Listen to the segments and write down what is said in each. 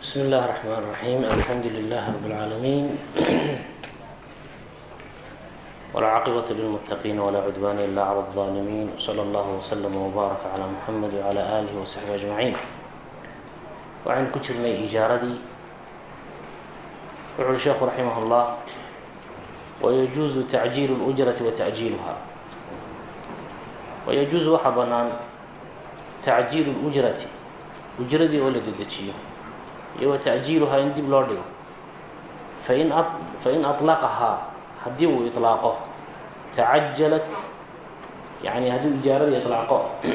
بسم الله الرحمن الرحيم الحمد لله رب العالمين والعاقبة للمتقين ولا عدوان إلا على الظالمين وصلى الله وسلم وبارك على محمد وعلى آله وصحبه أجمعين waxaynu ku jirnay ijaaradii wuxu ui sheekhu raximah اllah wayajuuzu tacjiilu اlأjrati wa taأjiiluha wayajuusu waxaa bannaan tacjiilu اlأjrati ujradii oo la dedejiyo iyo wa ta'jiiluhaa in dib loo dhigo. Fain a fain aطlaqahaa haddii uu iطlaaqo tacajalat yani haddii ijaaradii ilaaqo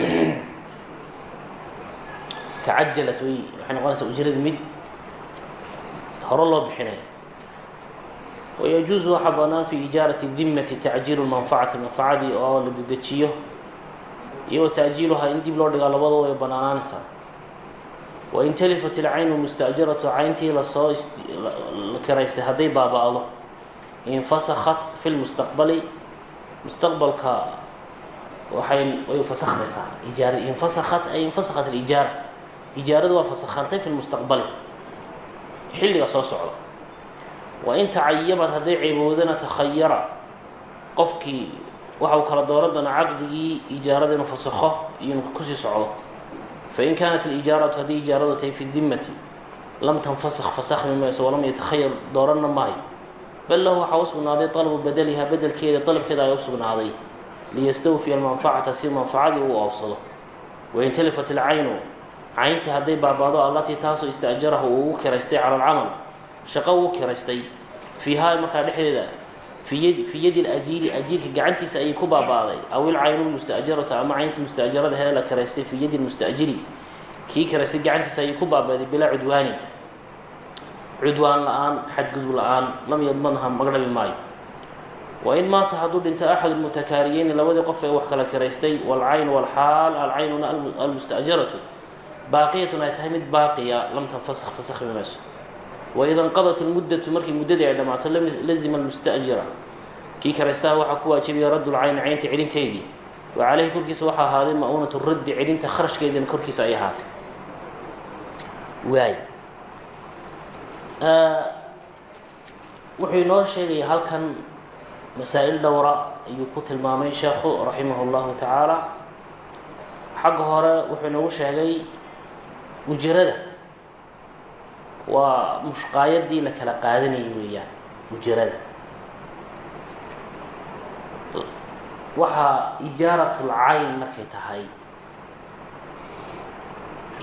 tacajalat way waxay noqonaysaa ujradii mid hore loo bixinay wayajuusu waxaa banaan fi ijaarati dimmati tacjiilu manfacati manfacadii oo la dedejiyo iyo wa in dib loo dhigaa labadaba banaanaanaysaa wain talifat ilcaynu musta'jaratu cayntii la soo kiraystay hadday baaba-do infasakhat fi lmustaqbali mustaqbalka waxay way fasakhmaysaa ijaara infasakhat ay infasakhat alijaara ijaaradu waa fasakhantay fi lmustaqbali xilliga soo socda wain tacayabad hadday ceeboodana takhayara qofkii waxa uu kala dooran doonaa caqdigii ijaarada inuu fasakho iyo inuu ku sii socdo fain kaanat alijaaratu haddii ijaaradu tahay fi dimati lam tanfasakh fasakhmi mayso walam yatakhayar dooranna maayo bal lahu waxaa u sugnaaday dalbu badaliha bedelkeeda dalabkeeda ay u sugnaaday liyastawfiya almanfacata si manfacadii uu oofsado wain talifat ilcaynu cayntii hadday baabaado allatii taasoo ista'jarahu uu ugu kiraystay cala alcamal shaqo uu kiraystay fiihaa markaa dhexdeeda fii yadi lajiili ajiilka gacantiisa ayay ku baaba'day aw ilcaynu lmusta'jaratu ama cayntii musta'jarada hee la kiraystay fii yadi lmusta'jili kii kiraystay gacantiisa ayay ku baaba'day bilaa cudwaanin. Cudwaan la'aan xadgudub la'aan lam yadmanha magdhabi maayo. Wain maata hadduu dhinto axad lmutakaariyeyni labadii qof ee wax kala kiraystay walcayn walxaal alcaynuna almusta'jaratu baaqiyatun ay tahay mid baaqiya lam tanfasakh fasakhmi waida inqadat ilmuddatu markii muddadii ay dhammaato lazima almusta'jira kii karaystaha waxaa ku waajibaya raddu lcayni caynta celinteydii wa caleyhi korkiisa waxaa ahaaday ma-uunatu raddi celinta kharashkeediina korkiisa ay ahaatay waay wuxuu inoo sheegaya halkan masaa-il dhowra ayuu ku tilmaamay sheekhu raximah اllahu tacaala xagga hore wuxuu inoogu sheegay ujrada waa mushqaayadii la kala qaadanayay weeyaan ujrada waxaa ijaaratulcayn markay tahay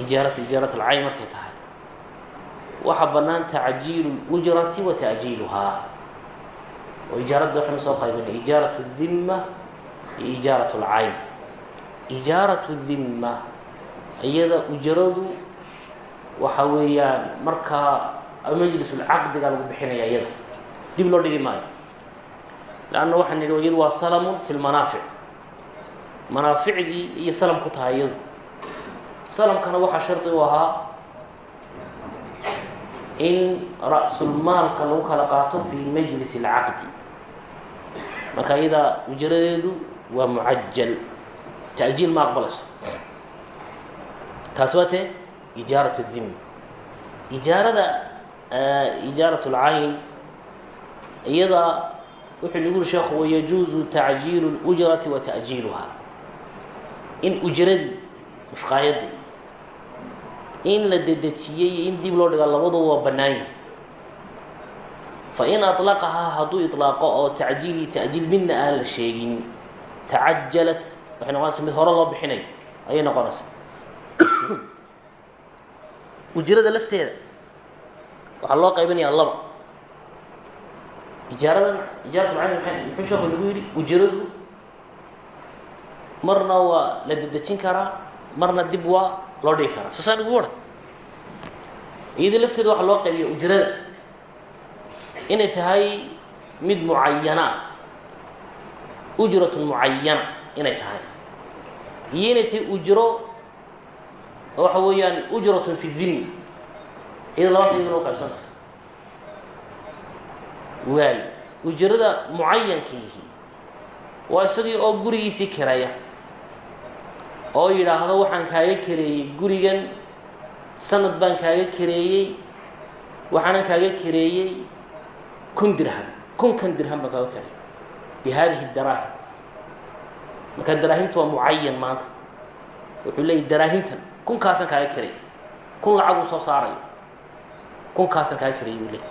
ijaarat ijaarat alcayn markay tahay waxaa bannaan tacjiilu lujrati wa ta'jiiluhaa oo ijaaradda waxaynu soo qaybinay ijaarat dimma iyo ijaarat lcayn ijaarat dimma iyada ujradu waxa weeyaan markaa majlisulcaqdiga lagu bixinaya iyada. Dib loo dhigi maayo. Leanna waxaan nidhi iyadu waa salamun fi lmanaafic manaaficdii iyo salam ku tahay iyadu. Salamkana waxaa shardi u ahaa in ra-sulmaalka lagu kala qaato fi majlis اlcaqdi marka iyada ujradeedu waa mucajal ta'jiil ma aqbalayso. Taas waa tee ijaarat اdimma ijaarada ijaarat اlcayn iyada wuxuu nagu uri sheekhu wayajuuzu tacjiilu اlujrati wa ta'jiiluha in ujradii mushqaayadii in la dedejiyey iyo in dib loo dhigaa labaduba waa bannaanyi fain aطlaqahaa hadduu iطlaaqo oo tacjiil iyo ta'jiil midna aan la sheegin tacajalat waxay noqonaysaa mid hore loo bixinayo ayay noqonaysaa ujrada lafteeda. Waxaa loo qaybinayaa laba. Ijaaradan ijaaratulcayn muxuu sheekhu nagu yidhi ujradu marna waa la dedejin karaa marna dib waa loo dhigi karaa. Soo saa nagu waran iyada lafteeda waxaa loo qaybiya ujrada inay tahay mid mucayana ujratun mucayana inay tahay. Iyo inay tahay ujro waxa weeyaan ujratun fi dimmi iyada labaas iyada loo qaybsanaysa waay ujrada mucayankiihi waa isagii oo gurigiisii kiraya oo yidhaahdo waxaan kaaga kareeyey gurigan sanad baan kaaga kareeyey waxaanan kaaga kareeyey kun dirham kunkan dirham baan kaaga kareeyey bi daraahim. Marka daraahimtu waa mucayan maanta. Wuxuu leeyay daraahimtan kunkaasaan kaaga kareey kun lacaguu soo saarayo kunkaasaan kaaga kareeyey buu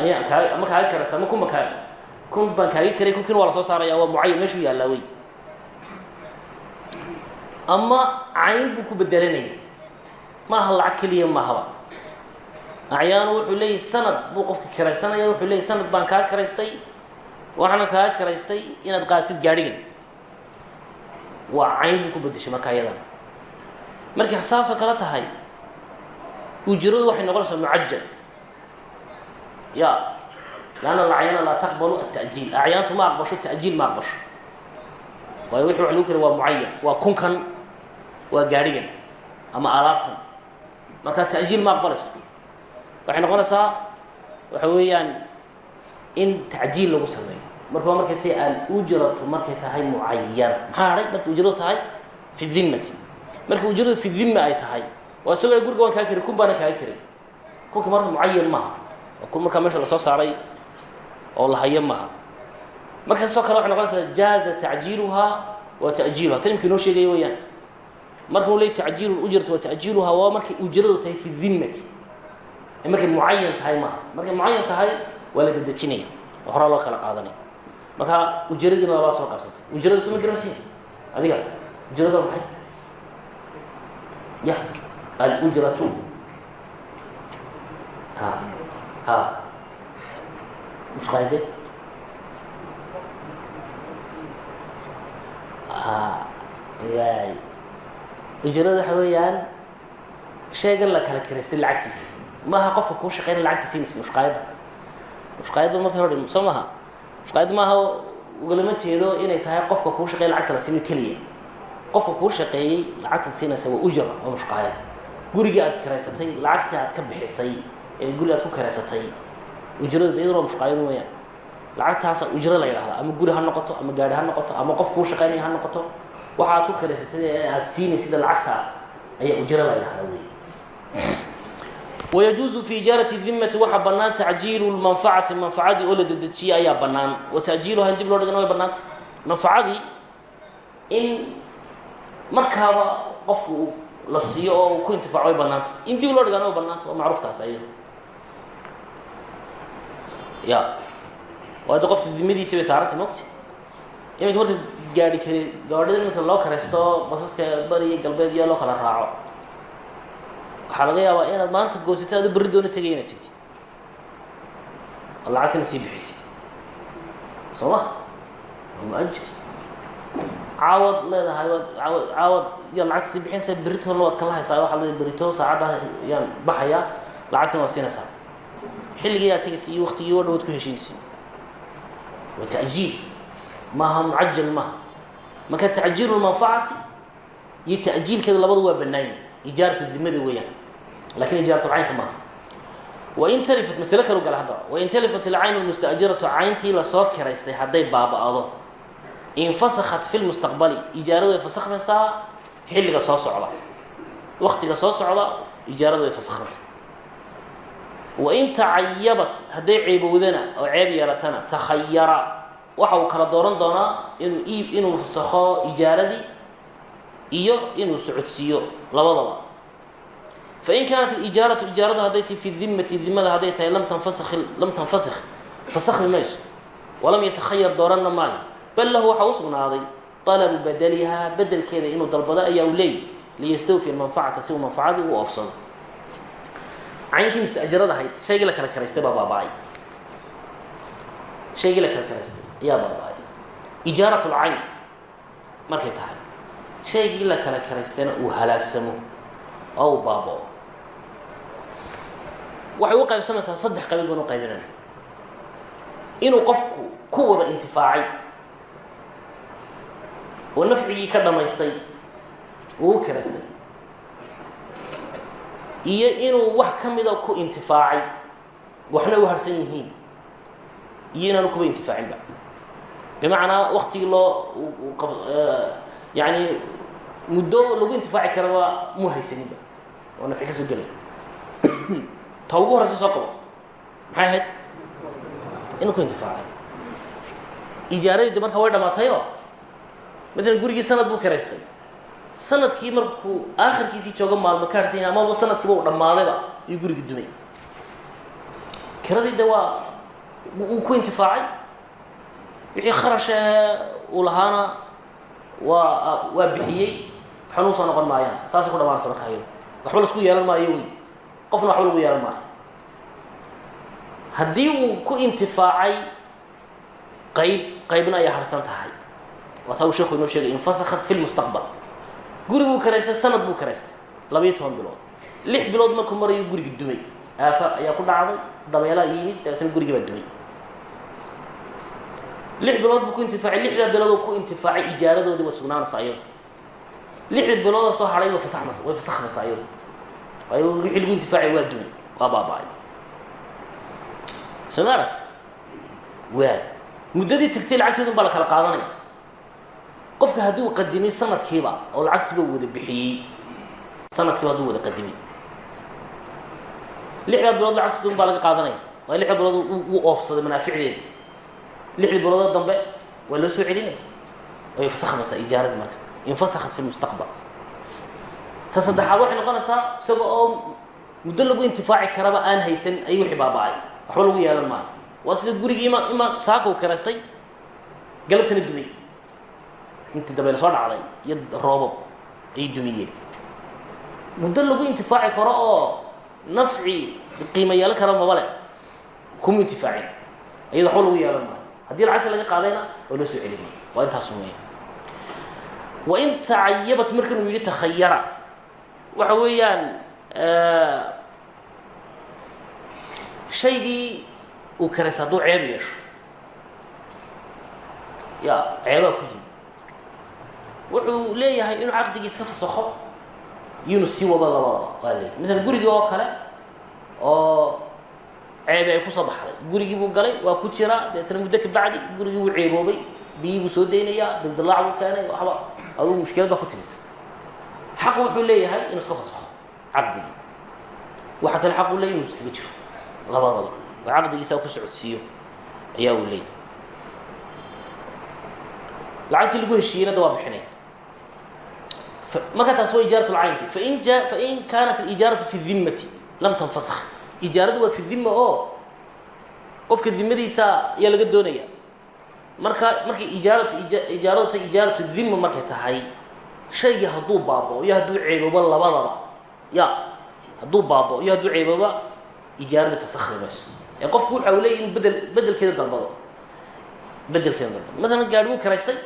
ayaa kaa ama kaaga karaysa ama kun baan kaa kun baan kaaga kareey kunkiina waa la soo saaraya waa mucayan meeshuu yaallaa wey. Ama cayn buu ku bedelanaya maaha lacag keliya mahaba acyaanu wuxuu leeyahy sanad buu qofka kiraysanaya wuxuu leeyay sanad baan kaa kiraystay. Waxaana kaa kiraystay inaad qaadsid gaadhigan. Waa cayn buu ku bedeshay markaa iyadana markay saasoo kale tahay ujradu waxay noqonaysaa mucajal ya lanna alacyaana laa taqbalu atajiil acyaantu ma aqbasho ta'jiil ma aqbasho. Waayo wixii wax lagu kari waa mucayan waa kunkan waa gaadhigan ama alaabtan. Marka ta'jiil ma aqbalayso. Waxay noqonaysaa waxa weeyaan in tacjiil lagu sameeyo. Marka waa markay tahay alujratu markay tahay mucayana maxaa hadhay markay ujradu tahay fi dimmati marka ujradu fi dimma ay tahay. Waa isagoo guriga waan kaa kari kun baana kaaga karay kunka marta mucayan maaha. Waa kun markaa meesha la soo saaray oo la hayo maaha. Markaasoo kale waxay noqonaysaa jaaza tacjiiluhaa wa ta'jiiluha tan imka inoo sheegaya weyaan marka u leey tacjiilu ujrati wa ta'jiiluhaa waa markay ujradu tahay fi dimmati ee markay mucayan tahay maaha. Markay mucayan tahay waa la dedejinaya. Oo horaa loo kala qaadanaya marka ujradiina labaa soo qabsatay. Ujrada soo ma garanaysin adiga ujrada maxay ya alujratu. Ha ha. Mushqaade ha waay ujrada waxa weeyaan shaygan la kala kiraystay lacagtiisa. Maaha qofka kuu shaqeynaya lacagtiisiinaysa mushqaayadda mushqaayadba marka hore soo maha mushqaayad maaha ugalama jeedo inay tahay qofka kuu shaqeeya lacagta la siino keliya qofka kuu shaqeeyey lacagta siinaysa waa ujra waa mushqaayad gurigii aad kiraysatay lacagtii aad ka bixisay ee guri aad ku kiraysatay ujrada iyaduna waa mushqaayad weeyaan. Lacagtaasa ujro la yidhahdaa ama guri ha noqoto ama gaari ha noqoto ama qof kuu shaqeynaya ha noqoto waxa aad ku kiraysatay ee aad siinaysida lacagta ayaa ujro la yidhahdaa wey wayajuusu fi ijaarati dimati waxaa bannaan tacjiilu lmanfacati manfacadii oo la dedejiyey ayaa bannaan. Wa ta'jiiluha in dib loo dhigana way bannaantay. Manfacadii in markaaba qofku la siiyo oo ku intifaaco way bannaantay. In dib loo dhigana way bannaantay waa macruuftaas ayada. Ya waa qofka dimadiisi bay saarantay mogta iminka marka gaadhi kari gaadhida iminka loo karaysto basaska bari galbeed iyo loo kala raaco. Waxaa laga yaabaa inaad maanta goosata adu berri doona tegaya inaad tegtid. Oo sii bixisi soo ma? Waa mu'ajir caawad leedahay waad caawad yaad lacagta sii bixinaysaa berritoona waad kala haysaa waxaad leedahay berrito saacaddaa yaan baxayaa lacagtina waad siinaysaa. Xilligii aad tegaysa iyo waktigii wadha waad ku heshiinaysa waa ta'jiil. Maaha mucajal maaha. Marka tacjiilu lmanfacati iyo ta'jiilkeeda labadu waa bannaayin ijaaratu dimada weeyaan. Lakin ijaaratulcaynka maaha. Wain talifat masle kalu gala haddaba wain talifat ilcaynu lmusta'jiratu cayntii la soo kiraystay hadday baaba'do infasakhat fi lmustaqbali ijaaradu way fasakhmaysaa xilliga soo socda waktiga soo socda ijaaradu way fasakhantay wain tacayabat hadday ceebowdana oo ceeb yeelatana takhayara waxa uu kala dooran doonaa inuu iib inuu fasakho ijaaradii iyo inuu socodsiiyo labadaba fain kaanat alijaaratu ijaaradu hadday tahay fi dimati dimada hadday tahay lam tanfask lam tanfasikh fasakhmi mayso walam yatakhayar dooranna maayo bal lahu waxaa u sugnaaday talabu badalihaa bedelkeeda inuu dalbado ayaa u leeyay liyastawfiya manfacata si uu manfacadii u oofsado. Cayntii mustajarada ahayd shaygii la kala karaystay baa baaba-ay. Shaygii la kala karaystay ayaa baaba-ay. Ijaarat lcayn markay tahay shaygii la kala karaystayna uu halaagsamo oo uu baaba-o. Waxay u qaybsamaysaa saddex qabiil baan u qaybinayna. Inuu qofku ku wada intifaacay oo nafcigii ka dhamaystay uu u karaystay iyo inuu wax ka mida ku intifaacay waxna u harsan yihiin iyo inaanu kuba intifaacinba bimacnaa waktigii loo yani muddo lagu intifaaci karaba mu haysaninba oo nafci ka soo gelay. Ta ugu horreysa soo qabo maxay ahayd? Inuu ku intifaacay. Ijaaradii de marka way dhamaatayoo matalan gurigii sanad buu karaystay. Sanadkii markuu aakhirkiisii jooga maalmo ka amaba sanadkiiba uu dhammaadayba ayuu gurigii dumay. Kiradii waa uu ku intifaacay. Wixii kharash ahee uu lahaana waa waa bixiyey waxna u soo noqon maayaan. Saasay ku dhamaanaysa marka waxba lasku yeelan maayo wey. Qofna waxba lagu yeelan maayo. Haddii uu ku intifaacay qayb qaybna ay harsan tahay uu sheekhu inoo sheegay infasakat fi lmustaqbal guri buu karaystay sanad buu karaystay labayo toban bilood lix bilood markuu marayu gurigi dumay aafa ayaa ku dhacday dabeelaa yimid dabeetana gurigii baa dumay lix bilood buu ku intifaacay lixdaa bilood ku intifaacay ijaaradoodii way sugnaanaysaa iyadu lixda bilooda soo hadhay way fasaxmaysa way fasakhmaysaa iyadu waayo wixii lagu intifaacay waa dumay waa baaba-ay soo ma aragti waay muddadii tagtay lacagteedun baa la kala qaadanaya qofka hadduu qadimay sanadkiiba oo lacagtiiba wada bixiyey sanadkiiba hadduu wada qadimay lixdaa bilood lacagteedun baa laga qaadanaya. Waayo lixda bilood wuu oofsaday manaaficdeeda lixdii biloodo dambe waa loo soo celinaya. Way fasakhmaysaa ijaaradii marka. Infasakat fi lmustaqbal ta saddexaad waxay noqonaysaa isaga oo muddo lagu intifaaci karaba aan haysan ayay wixii baaba-ay. Waxba lagu yeelan maayo. Waa sida gurigii ima ima saaka u karaystay galabtana dumay intii dabeel soo dhacday iyo roobab ayay dumiyeen. Muddo lagu intifaaci karo oo nafci qiimo yeelan kara mabale kuma intifaacin iyada waxba lagu yeelan maayo. Haddii lacagta laga qaadayna waa loo soo celinaya waa intaas weya wain tacayabat markan uu yihi takhayara waxa weeyaan shaygii uu karays hadduu ceeb yeesho. Ya ceebaa ku yimi wuxuu leeyahay inuu caqdigii iska fasakho. Iyonu sii wado labadaba waa leeyahy maalan gurigii oo kale oo ceebe ay ku soo baxday. Gurigii buu galay waa ku jira. Deetana muddo ka bacdi gurigii buu ceeboobay. Biyii buu soo daynayaa dildilaac buu keenay waxba aduu mushkilad baa ku timid. Xaqu wuxuu leeyahay inuu iska fasakho caqdigii. Waxa kale xaq uu leeyahy inuu iskaga jiro labadaba. Oo caqdigiisaa ku socodsiiyo ayaa uu leeyahy lacagtii lagu heshiiyeyna da waa bixinaya marka taas waa ijaarat lcaynki fain kaanat alijaaratu fi dimmati lam tanfasakh ijaaradu waa fi dimma oo qofka dimadiisa ayaa laga doonaya marka markay ijaaratu ijaaradu ta ijaaratu markay tahay shaygii hadduu baabao iyo hadduu labadaba ya hadduu baabao iyo hadduu ijaaradii fasakhmi mayso ee qofku waxa uu in bedel bedelkeeda dalbado bedelkeeda dalbado maalan gaari karaystay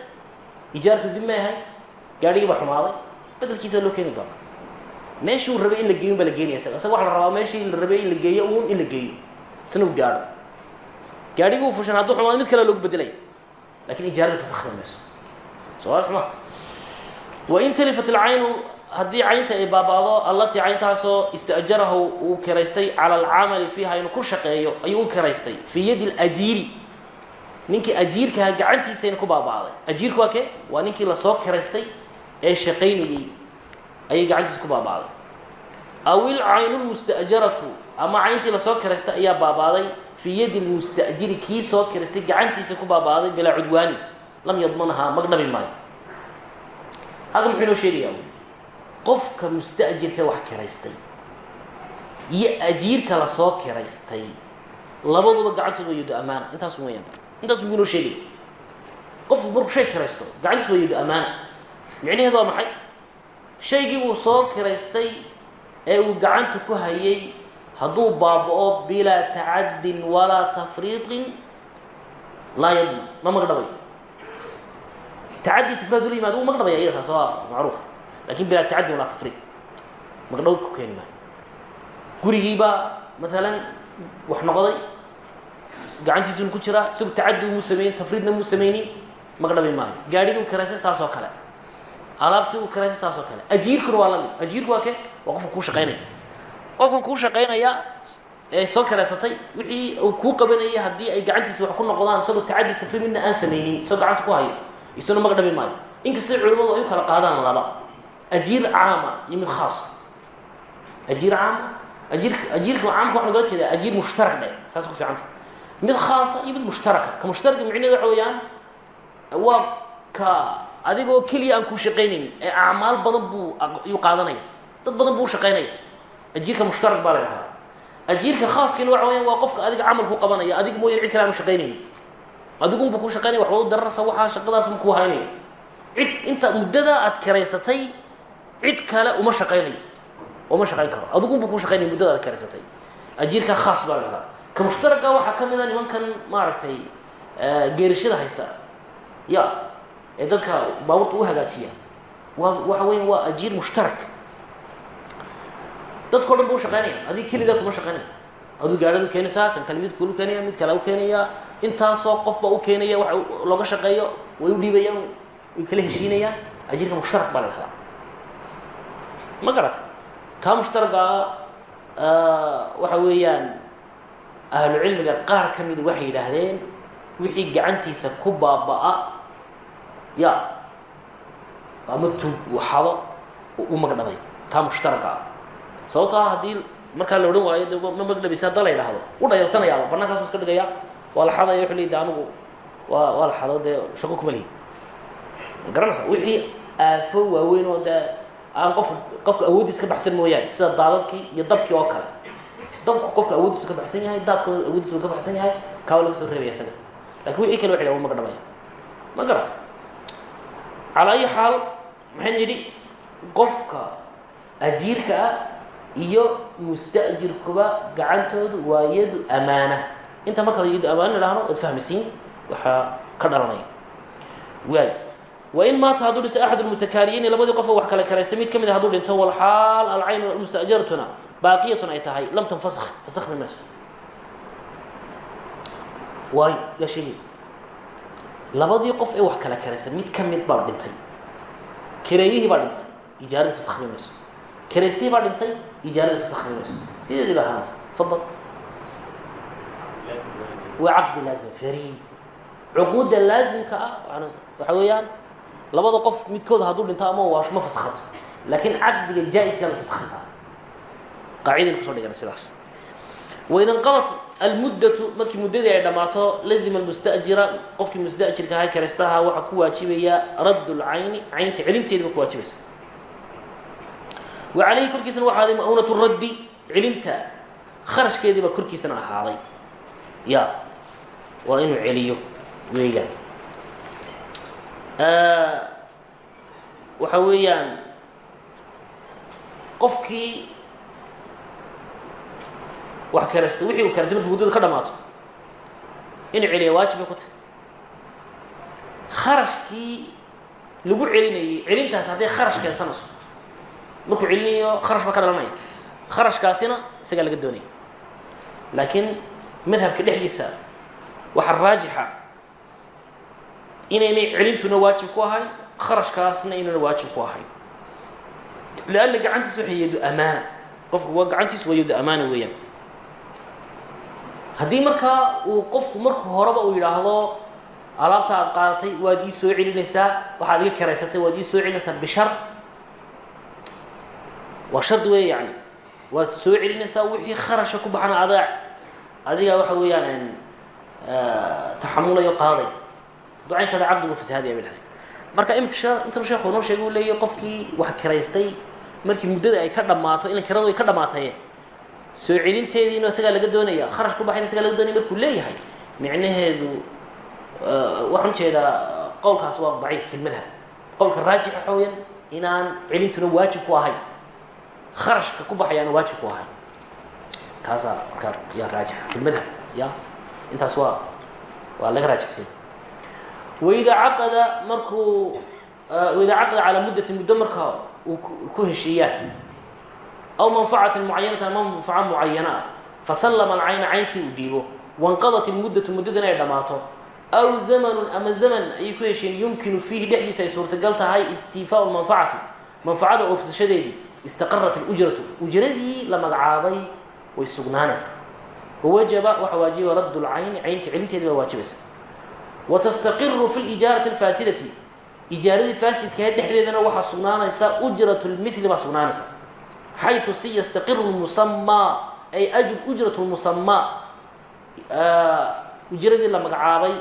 ijaaratu dimmay ahay gaarigii baa xumaaday bedelkiisa loo keeni doona meeshii uu rabay in la geeyo baa la geenaya isaga. Isaga waxa la rabaa meeshii la rabay in la geeyo uun in la geeyo. Isna uu gaadho. Gaarigii uu fushan hadduu xumaado mid kale loogu bedelaya laakiin ijaaradii fasakhmi mayso soo waadix ma wain talifat alcaynu haddii caynta ay baaba'do allatii cayntaasoo ista'jarahu uu kiraystay cala alcamali fiiha inuu ku shaqeeyo ayuu u kiraystay fii yadi alajiiri. Ninkii ajiirkaha gacantiisayna ku baaba'day. Ajiirku waa kee? Waa ninkii la soo kiraystay ee shaqaynayey ayay gacantiisa ku baaba'day aw ilcaynu lmusta'jaratu ama cayntii la soo kiraystay ayaa baaba'day fii yadi lmusta'jiri kii soo kiraystay gacantiisa ku baaba'day bilaa cudwaanin lam yadmanhaa magdhabi maayo. Halka muxuu inoo sheegayaa qofka musta'jirka wax kiraystay iyo ajiirka la soo kiraystay labaduba gacantooda waa yado amaana intaasu wayaan intaasu buu inoo sheegaya. Qofku markuu shay kiraysto gacantiisu waa yado amaana micnaheedu waa maxay? Shaygii uu soo kiraystay ee uu gacanta ku hayay hadduu baaba-o bilaa tacaddin walaa tafriiqin laa yadman ma magdhabayo tacaddi tafriid ula yimaado wuu magdhabaya iyada taas waa macruuf. Lakin bilaa tacaddi walaa tafriid magdhow ku keeni maayo gurigiibaa maalan wax noqday. Gacantiisuna ku jiraa isagu tacaddi muu sameynin tafriidna muu sameynin. Magdhabi maayo gaadhigii u karaysay saas oo kale alaabtii u karaysay saas oo kale. Ajiirkuna waa la mid ajiirku waa ke waa qofka kuu shaqaynaya. Qofkan kuu shaqaynaya ee soo karaysatay wixii uu kuu qabanayay haddii ay gacantiisa wax ku noqdaan isagoo tacaddi tafriid midna aan sameynin isagoo gacanta ku hayo isuna magdhabi maayo. Inkastoo culimmadu ay u kala qaadaan laba. Ajiir caama iyo mid khaasa ajiir caama ajiirka ajiirka caamka waxaa lagala jeedaa ajiir mushtarak dhe saas ku fiicanta mid khaasa iyo mid mushtaraka. Ka mushtaraka micnaheed waxa weeyaan waa ka adigoo keliya aan kuu shaqaynaynin ee acmaal badan buu yuu qaadanaya. Dad badan buu ushaqaynaya ajiirka mushtarak baa la dhahdaa ajiirka khaaskiina waxa weyaan waa qofka adiga camal ku qabanaya adiga mooyan cid kale aan ushaqaynaynin adigunbu ku shaqaynaya waxba u dararsa waxaa shaqadaasbu kuu haynaya. Cid inta muddada aad karaysatay cid kale uma shaqaynayo uma shaqayn karo. Adigunbu ku shaqaynaya muddada aad karaysatay. Ajiirka khaas baa la dhahdaa ka mushtaraka waxaa ka mid a nimankan maaragtay geerishada haysta. Ya ee dadka baabuurta u hagaajiya waa waxa weya waa ajiir mushtarak. Dadkao dhan ba u shaqaynaya. Adig kelidaa kuma shaqaynaya. Aduu gaadhadu keenaysaa kan kale mid kulu keenaya mid kale u keenaya. Intaasoo qof u keenaya waxa looga shaqeeyo way u dhiibayaan way kala heshiinayaan ajiirka mushtarak baa la dhahdaa ma garata? Kaa mushtaragaa waxa weeyaan ahlu qaar ka mida waxay yidhaahdeen wixii gacantiisa ku baaba-a ya ama tuug waxado u magdhabay kaa mushtaraka. Ah sababto ah haddii markaa la odhan waayo de ma magdhabaysa hadda la yidhaahdo u dhayarsanayaaba bannaankaasu iska dhigaya waa la xadaya wuxuu leey de anigu la xado dee shaqo kuma lihi. Ma garanaysa wixii aafo waaweyn oo dee aan qof qofka awooddiis ka baxsan mooyaane sida daadadkii iyo dabkii oo kale. Dabku qofka awooddiisu ka baxsan yahay daadku awooddiisu ka baxsan yahay kaawa laga soo reebaya isaga. Lakin wixii kale waxay dhaha wa magdhabaya. Ma garata calaa ayi xaal maxayn nidhi qofka ajiirka ah iyo musta'jirkuba gacantoodu waa yadu amaana. Inta marka yadu amaana idhaahno ad fahmaysiin waxaa ka dhalanaya. Waay. Wain maata hadduu dhinto axad lmutakaariyeyni labadii qofoo wax kale kalaystay mid ka mid a haduu dhinto walxaal alcayn mustajaratuna baaqiyatun ay tahay lam tanfask fasakmi mayso waayo yaa labadii qof ee wax kala kalaystay mid ka mid baa dhintay. Kareeyihii baa dhintay ijaaradii fasakhmi mayso karaystihii baa dhintay ijaaradii fasakhmi mayso sideedii baa ahaanaysa fadal. Waa caqdi laazim fariid. Cuquudda laazimka ah waxa weeyaan labada qof midkooda hadduu dhinto ama waasho ma faskhato laakiin caqdiga jaa-iskaa la faskhantaa qaacidayn kuso dhigana sidaas. Wain inqadat almuddatu markii muddadii ay dhammaato lazima almustajira qofkii mustajirka ahaa karaystaha waxaa ku waajibaya radd lcayni caynta celinteedi ba ku waajibaysa wa calayhi korkiisana waxa aday ma'unat raddi celinta kharashkeedii baa korkiisana ahaaday. Ya waa inuu celiyo weeyaan. Waxa weeyaan qofkii wax karasta wixii uu karastay markii muddada ka dhamaato inuu celiya waajib bay ku tahay. Kharashkii lagu celinayay celintaas hadday kharash keensanayso markuu celinayo kharash baa ka dhalanaya. Kharashkaasina isagaa laga doonaya. Laakiin madhabka dhexdiisa waxaa raajixa inaynay celintuna waajib ku ahayn kharashkaasna inayna waajib ku ahayn. Leanna gacantiisa waxay yado amaana. Qofku gacantiisu waa yado amaana weeyaan haddii markaa uu qofku marku horeba uu yidhaahdo alaabta aad qaadatay waad ii soo celinaysaa waxaad iga karaysatay waad ii soo celinaysaa bishar. Waa shard weeye yani waad soo celinaysaa wixii kharasha ku baxana adaa adiga waxa weeyaan taxamulayo qaaday. Ducayn kale cabdigu fasahaadiya bay dhahday marka imika intan sheekhu noo sheegay uu leeyahy qofkii wax kiraystay markii muddada ay ka dhammaato ilan kiradu ay ka dhammaataye soo celinteediina isagaa laga doonaya kharash baxayna isagaa laga doonaya markuu leeyahay micnaheedu waxaan u jeedaa qowlkaas waa daciif fi lmadhab qowlka raajixa xooyan inaan celintuna waajib ku ahayn kharashka ku baxayaana waajib ku ahayn kaasaa markaa yaa raajixa fi ya intaas waa waa laga raajixsay waida caqada markuu waida caqada calaa muddatin muddo marka uu ku heshiiyaan aw manfacatin mucayanatan ama manfaca mucayana ah fasallama alcayna cayntii uu dhiibo wanqadat ilmuddatu muddadana ay dhammaato aw zamanun ama zaman ayay ku hesheen yumkinu fiihi dhexdiisa ay suurtagal tahay istiifaau lmanfacati manfacada oofsashadeedii istaqarat alujratu ujradii la magacaabay way sugnaanaysaa wawajaba waxaa waajiba radd lcayni caynta celinteedi baa waajibaysa watastaqiru fi lijaarati alfaasidati ijaaradii faasidkahe xayu si yastaqiru lmusamaa ay ujrat lmusamaa ujradii la magacaabay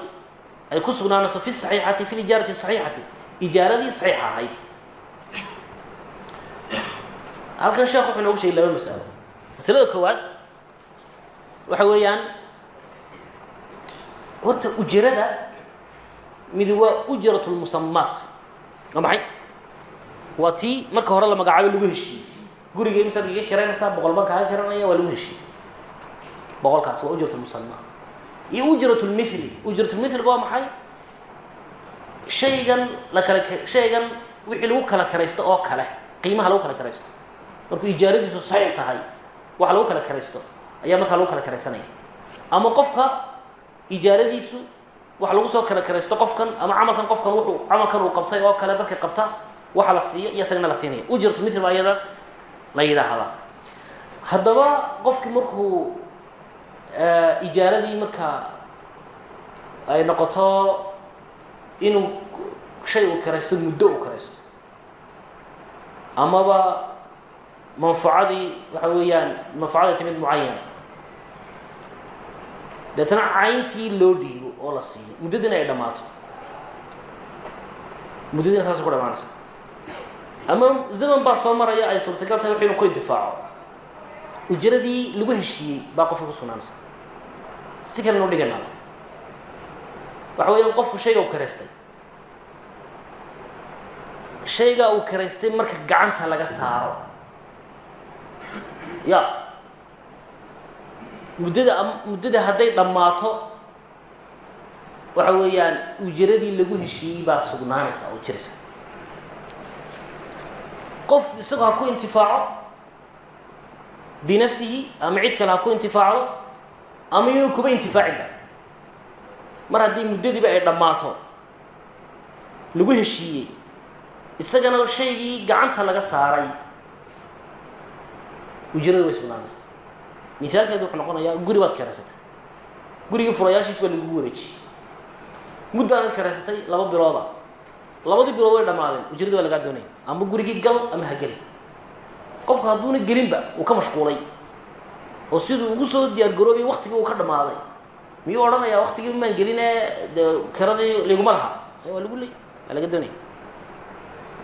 ay ku sugnaanayso fi saxiixati fi lijaarati saxiixati ijaaradii saxiixa ahayd halkan sheekh wuxuu noogu sheegay laba masalo masalada koowaad waxa weeyaan horta ujrada midi waa ujrat lmusamaat waa maxay waa tii marka hore la magacaabay lagu heshiiyey guriga imisaad kaga kiranaysaa boqol baan kaaga kiranaya waa lagu heshiiyey. Boqolkaas waa ujrat lmusama iyo ujrat lmithli. Ujrat lmithliga waa maxay? Shaygan la kala shaygan wixii lagu kala karaysto oo kale qiimaha lagu kala karaysto. Markuu ijaaradiisu saxiix tahay waxa lagu kala karaysto ayaa markaa lagu kala karaysanaya. Ama qofka ijaaradiisu waxa lagu soo kala karaysto qofkan ama camalkan qofkan wuxuu camalkan uu qabtay oo kale dadka qabta waxa la siiyo iyo isagana la siinaya. Ujratu mithl baa iyada la yidhaahdaa haddaba qofkii markuu ijaaradii markaa ay noqoto inuu shay uu karaysto muddo uu karaysto amaba manfacadii waxa weeyaan manfacada timid mucayana deetana cayntii loo dhiibo oo la siiyo. Muddadiina ay dhammaato. Muddadiina saas ku dhamaanaysa ama zaman baa soo maraya ay suurtagal tahay wuxuu inu ku intifaaco ujradii lagu heshiiyey baa qofka ku sugnaanaysa si kale inu dhiganaaba waxa weeyaan qofku shayga u karaystay. Shaygaa uu karaystay marka gacanta laga saaro. Ya. Muddada muddada hadday dhammaato waxa weeyaan ujaradii lagu heshiiyey baa sugnaanaysa oo jiraysa qofku isagoo ha ku intifaaco? Binafsihi ama cid kale ha ku intifaacdo? Ama inuu kuba intifaacinba mar haddii muddadiiba ay dhammaato lagu heshiiyey isagana shaygii gacanta laga saaray ujarada way sugnaanaysa misaalkeedu wuxuu noqonayaa guri baad karaysatay. Gurigii furayaashiis baa lagugu wareejiyey. Muddaanad karaysatay laba bilooda labadii bilood way dhammaadeen. Ujaradi waa lagaa doonaya ama gurigii gal ama ha gelin. Qofka hadduuna gelinba uu ka mashquulay. Oo siduu ugu soo diyaargaroobay waktigii uu ka dhammaaday. Miyuu odhanayaa waktigii maan gelinee? De karadii liguma laha. Waa lagu leey waa laga doonaya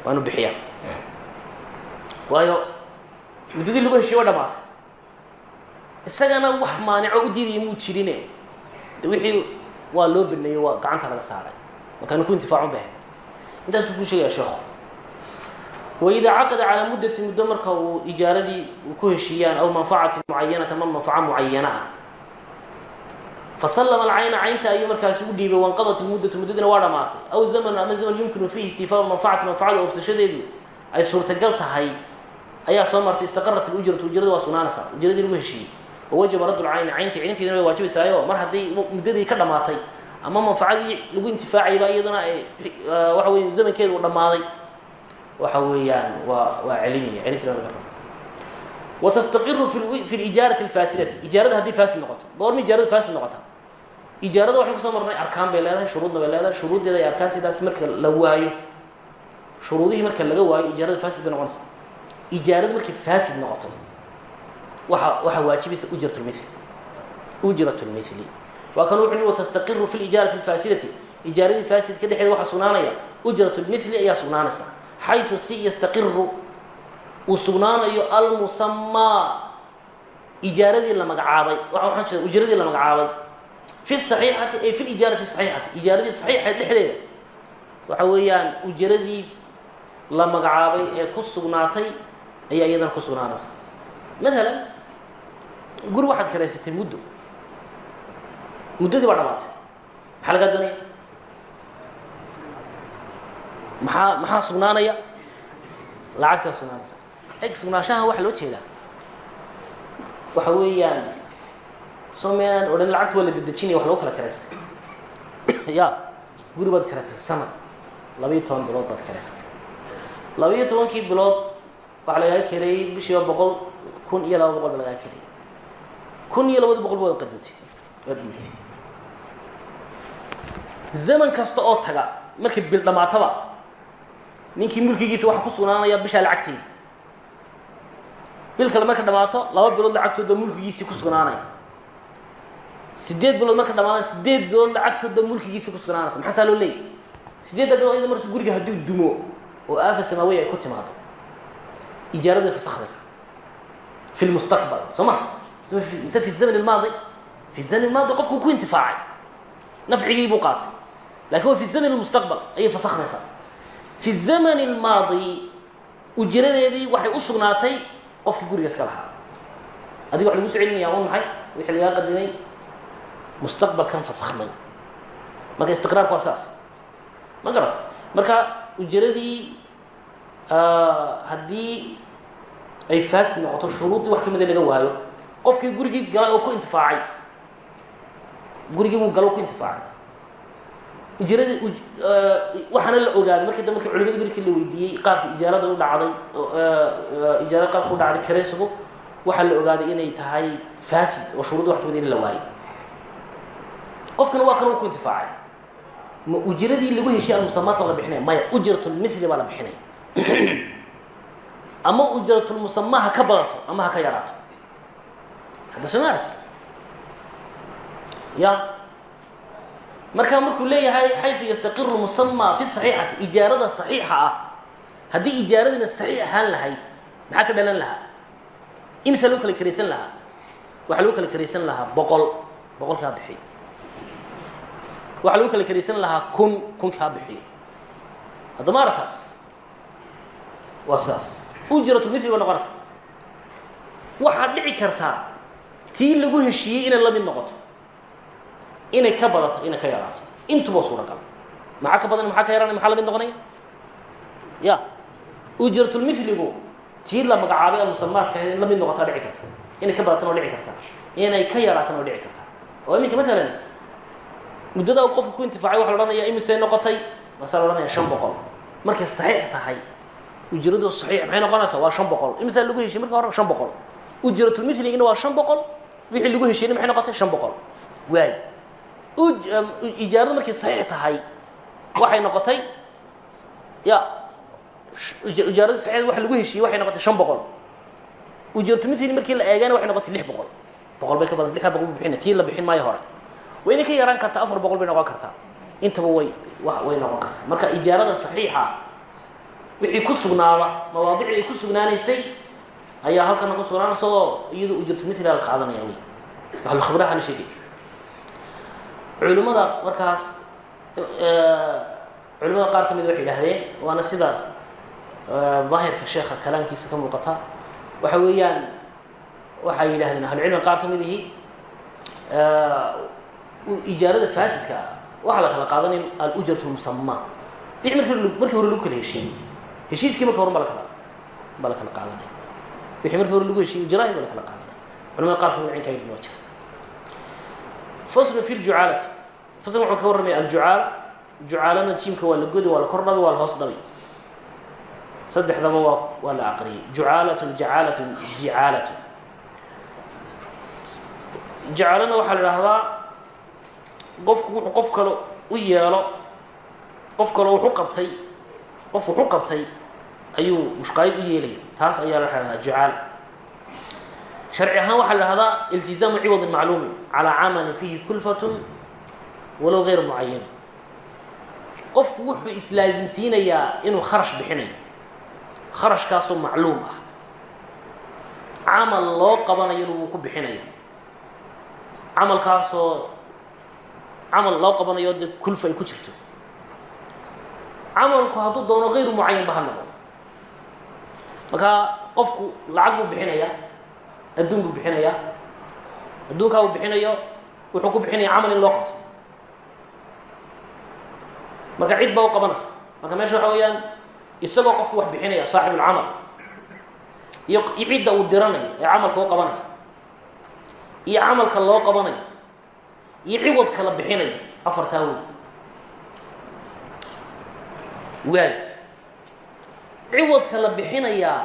waa inu bixiyaa. Waayo muddadii lagu heshiye waa dhamaatay isagana wax maanico u diidaya muu jirine de wixii waa loo baneeyey waa gacanta laga saaray. Markaanu ku intifaacun bahe intaasuu kuu sheegaya sheekhu. Waidaa caqada calaa muddati muddo marka uu ijaaradii ku heshiiyaan aw manfacatin mucayanata ma manfaca mucayana ah. Fasallama alcayna caynta ayuu markaasi u dhiibay wanqadat ilmuddatu muddadina waa dhamaatay. Aw zamanun ama zaman yumkinu fiihi istifaau manfacati manfacada oofsashadeedu ay suurtagal tahay ayaa soo martay istaqarat ilujratu ujrada waa sugnaanaysaa ujradii lagu heshiiyey. Wawajaba radd lcayni cayntii cilinteedina way waajibaysaayo mar haddii muddadii ka dhamaatay ama manfacadii lagu intifaacayba iyaduna ay waxa wey zamankeedu uu dhammaaday. Waxa weeyaan waa waa celinaya celintina laga rabo watastaqiru fi lijaarati alfaasidati ijaarada haddii faasid noqoto goorma ijaarada faasid noqota ijaarada waxaynu ku soo marnay arkaan bay leedahay shuruudna bay leedahay shuruuddeeda iyo marka la waayo shuruudihii marka laga waayo ijaarada faasid bay noqonaysaa. Ijaarada markay faasid noqoto waa waxaa waajibaysa ujrat lmili ujrat lmili waa kan wuxu i watastaqiru fi lijaarati alfaasidati. Ijaaradii faasidka dhexeeda waxaa sugnaanaya ujrat lmili ayaa sugnaanaysa xayu si yastaqiru uu sugnaanayo almusamaa ijaaradii la magacaabay ujradii la magacaabay. Fi saxiixati ay fi lijaarati saxiixati. Ijaaradii saxiixa dhexdeeda waxa weeyaan ujaradii la magacaabay ee ku sugnaatay ayaa iyadana ku sugnaanaysa maalan guri waxaad karaysatay muddo muddadii baa dhamaatay maxaa lagaa doonaya maxaa maxaa sugnaanaya lacagtaa sugnaanaysa eg sugnaanshaha waxaa loo jeedaa waxa weeyaan soo meenaan odhan lacagta waa la dedejinaya wax lagu kala karaystay ya guri baad karaysatay sanad labaiyo toban bilood baad karaysatay labaiyo tobankii bilood waxaa lagaga kereeyey bishiiba boqol kun iyo laba boqol ba lagaga kereeyey kun iyo zaman kasta oo taga markay bil dhamaataba ninkii mulkigiisa waxaa ku sugnaanaya bishaa lacagteedi bil kale marka dhamaato laba bilood lacagtood baa mulkigiisii ku sugnaanaya sideed bilood marka dhamaada sideed bilood lacagtood baa mulkigiisii ku sugnaanaysa maxaa saa loo leeyay sideedda bilood iyada marsu guriga hadduu dumo oo aafa samaawiya ay ku timaado ijaaradu way fasakhmaysa fi lmustaqbal soo ma? Mise fi zaman lmaadi fi zaman lmaadi qofku ku intifaacay. Nafcigii buu qaatay laakiin wa fi zaman lmustaqbal ayay fasakhmaysaa fi zaman lmaadi ujradeedii waxay u sugnaatay qofkii guriga iska lahaa. Adiga waxa lagu soo celinaya un maxay? Wixii lagaa qadimay? Mustaqbalkan fasakhmay. Marka istiqraarku waa saas. Ma garata marka ujaradii haddii ay faasid noqoto shuruuddii wax kamida laga waayo qofkii gurigii galay oo ku intifaacay. Gurigii buu galo ku intifaacay ijradii waxaana la ogaaday markii da markii culimadii markii la weydiiyey qaabka ijaarada u dhacday ijaarada qaabka u dhacday karaysigu waxaa la ogaaday inay tahay faasid oo shuruudda wax kamida in la waayo. Qofkana waa kan uu ku intifaacay. Ma ujradii lagu heshiy almusamaat baa la bixinaya maya ujratulmithli baa la bixinaya ama ujratulmusama ha ka badato ama ha ka yaraato. Hadda soo ma aragti ya markaa markuu leeyahay xayu yastaqiru musama fi saxiixati ijaarada saxiixa ah. Haddii ijaaradiina saxiix maxaa ka dhalan lahaa? Imsa loo kala keraysan lahaa? Waxaa lagu kala keraysan lahaa boqol. Boqol bixiy waxaa lagu kala keraysan lahaa kun kun bixiy haddama arta waa sidaas ujratu mili baa noqonaysa. Waxaad dhici kartaa tii lagu heshiiyey inay la noqoto inay ka badato inay ka yaraato. Intuba suuragal maxaa ka badan maxaa ka yaranaya maxaa la mid noqonaya? Ya ujratulmithligu tii la magacaabay almusamaadka in la mid noqotaa dhici karta. Inay ka badatana waa dhici kartaa inay ka yaraatana waa dhici kartaa oo iminka matalan muddada u qofka ku intifaacay waxa la odhanaya imisay noqotay masaa la ohanaya shan boqol. Markay saxiix tahay ujradu saxiix maxay noqonaysaa? Waa shan boqol. Imisaa lagu heshiye marka hore shan boqol. Ujratulmitligina waa shan boqol wixii lagu heshiyeyna maxay noqotay? Shan boqol. Waay ijaaradu markay saxiix tahay waxay noqotay ya ijaaradu saxiix waxa lagu heshiyey waxay noqotay shan boqol. Ujratulmitli markii la eegana waxay noqotay lix boqol. Boqol bay ka badan lixda boqol bixina tii la bixin maayo hore. Way inay ka yaraan kartaa afar boqol bay noqon kartaa. Intaba way way noqon kartaa. Marka ijaarada saxiixa wixii ku sugnaada mawaadicdii ay ku sugnaanaysay ayaa halkana ku sugnaanaysa oo iyado ujratulmitla la qaadanaya wey. Ahlukibraha la sheegay culimmada markaas culimada qaar ka mid waxay yidhaahdeen waana sida daahirka sheekha kalaamkiisa ka muuqata. Waxa weeyaan waxay yidhahdeen ahlucilmiga qaar ka mid ihi ijaarada faasidka waxaa la kala qaadanay alujrat lmusama wixii marki markii hore lagu kala heshiiyey. Heshiiskii marka hore ba lakala baa la kala qaadanaya wixii markii hore lagu heshiiyey ijrahi ba la kala qaadanaya culimada qaar ka mid cinkaa yidhi waa jira faslu fi ljucaalati fasl wuxuu ka warramaya aljucaal. Jucaalana jiimka waa la godi waa la kor dhabi waa la hoos dhabi. Saddexdaba waa waa la aqriyay. Jucaalatun jacaalatun jicaalatun jacaalana waxaa la idhaahdaa qofku wuxuu qof kale u yeelo qof kale wuxu qabtay qof wuxu qabtay ayuu mushqaayid u yeelaya taas ayaa la dhahdaa jucaal sharci ahaan waxaa la dhahdaa iltizaamu ciwadin macluumin calaa camalin fiihi kulfatun walow gayr mucayan qofku wuxuu islaasimsiinayaa inuu kharash bixinayo. Kharashkaasoo macluum ah. Camal loo qabanayona wuu ku bixinaya camalkaasoo camal loo qabanayo de kulfa ay ku jirto. Camalku hadduu doono gayru mucayan ba ha noqo marka qofku lacag buu bixinaya adduun buu bixinaya adduunkaa uu bixinayo wuxuu ku bixinaya camal in loo qabto. Marka cid baa u qabanaysa. Marka meesha waxa weeyaan isagoo qofku wax bixinaya saaxib ulcamal iyo cidda uu diranayo ee camalka u qabanaysa iyo camalka loo qabanayo iyo ciwadka la bixinayo afartaa wey waay ciwadka la bixinayaa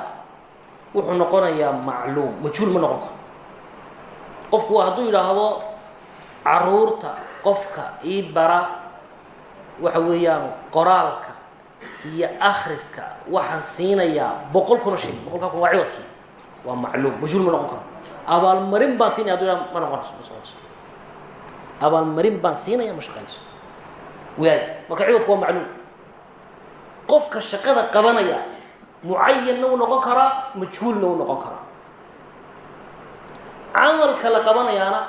wuxuu noqonayaa macluum. Majhuul ma noqon karo. Qofku hadduu yidhaahdo carruurta qofka ii bara waxa weeyaan qoraalka iyo akhriska waxaan siinayaa boqol kuna shil boqolkaa kun waa ciwadkii. Waa macluum. Majhuul ma noqon karo. Abaalmarin baan siinaya haduu ma noqonayso abaalmarin baan siinaya ma shaqaynayso waay marka ciwadku waa macluum. Qofka shaqada qabanaya mucayanna uu noqon karaa majhuulna uu noqon karaa. Camalka la qabanayaana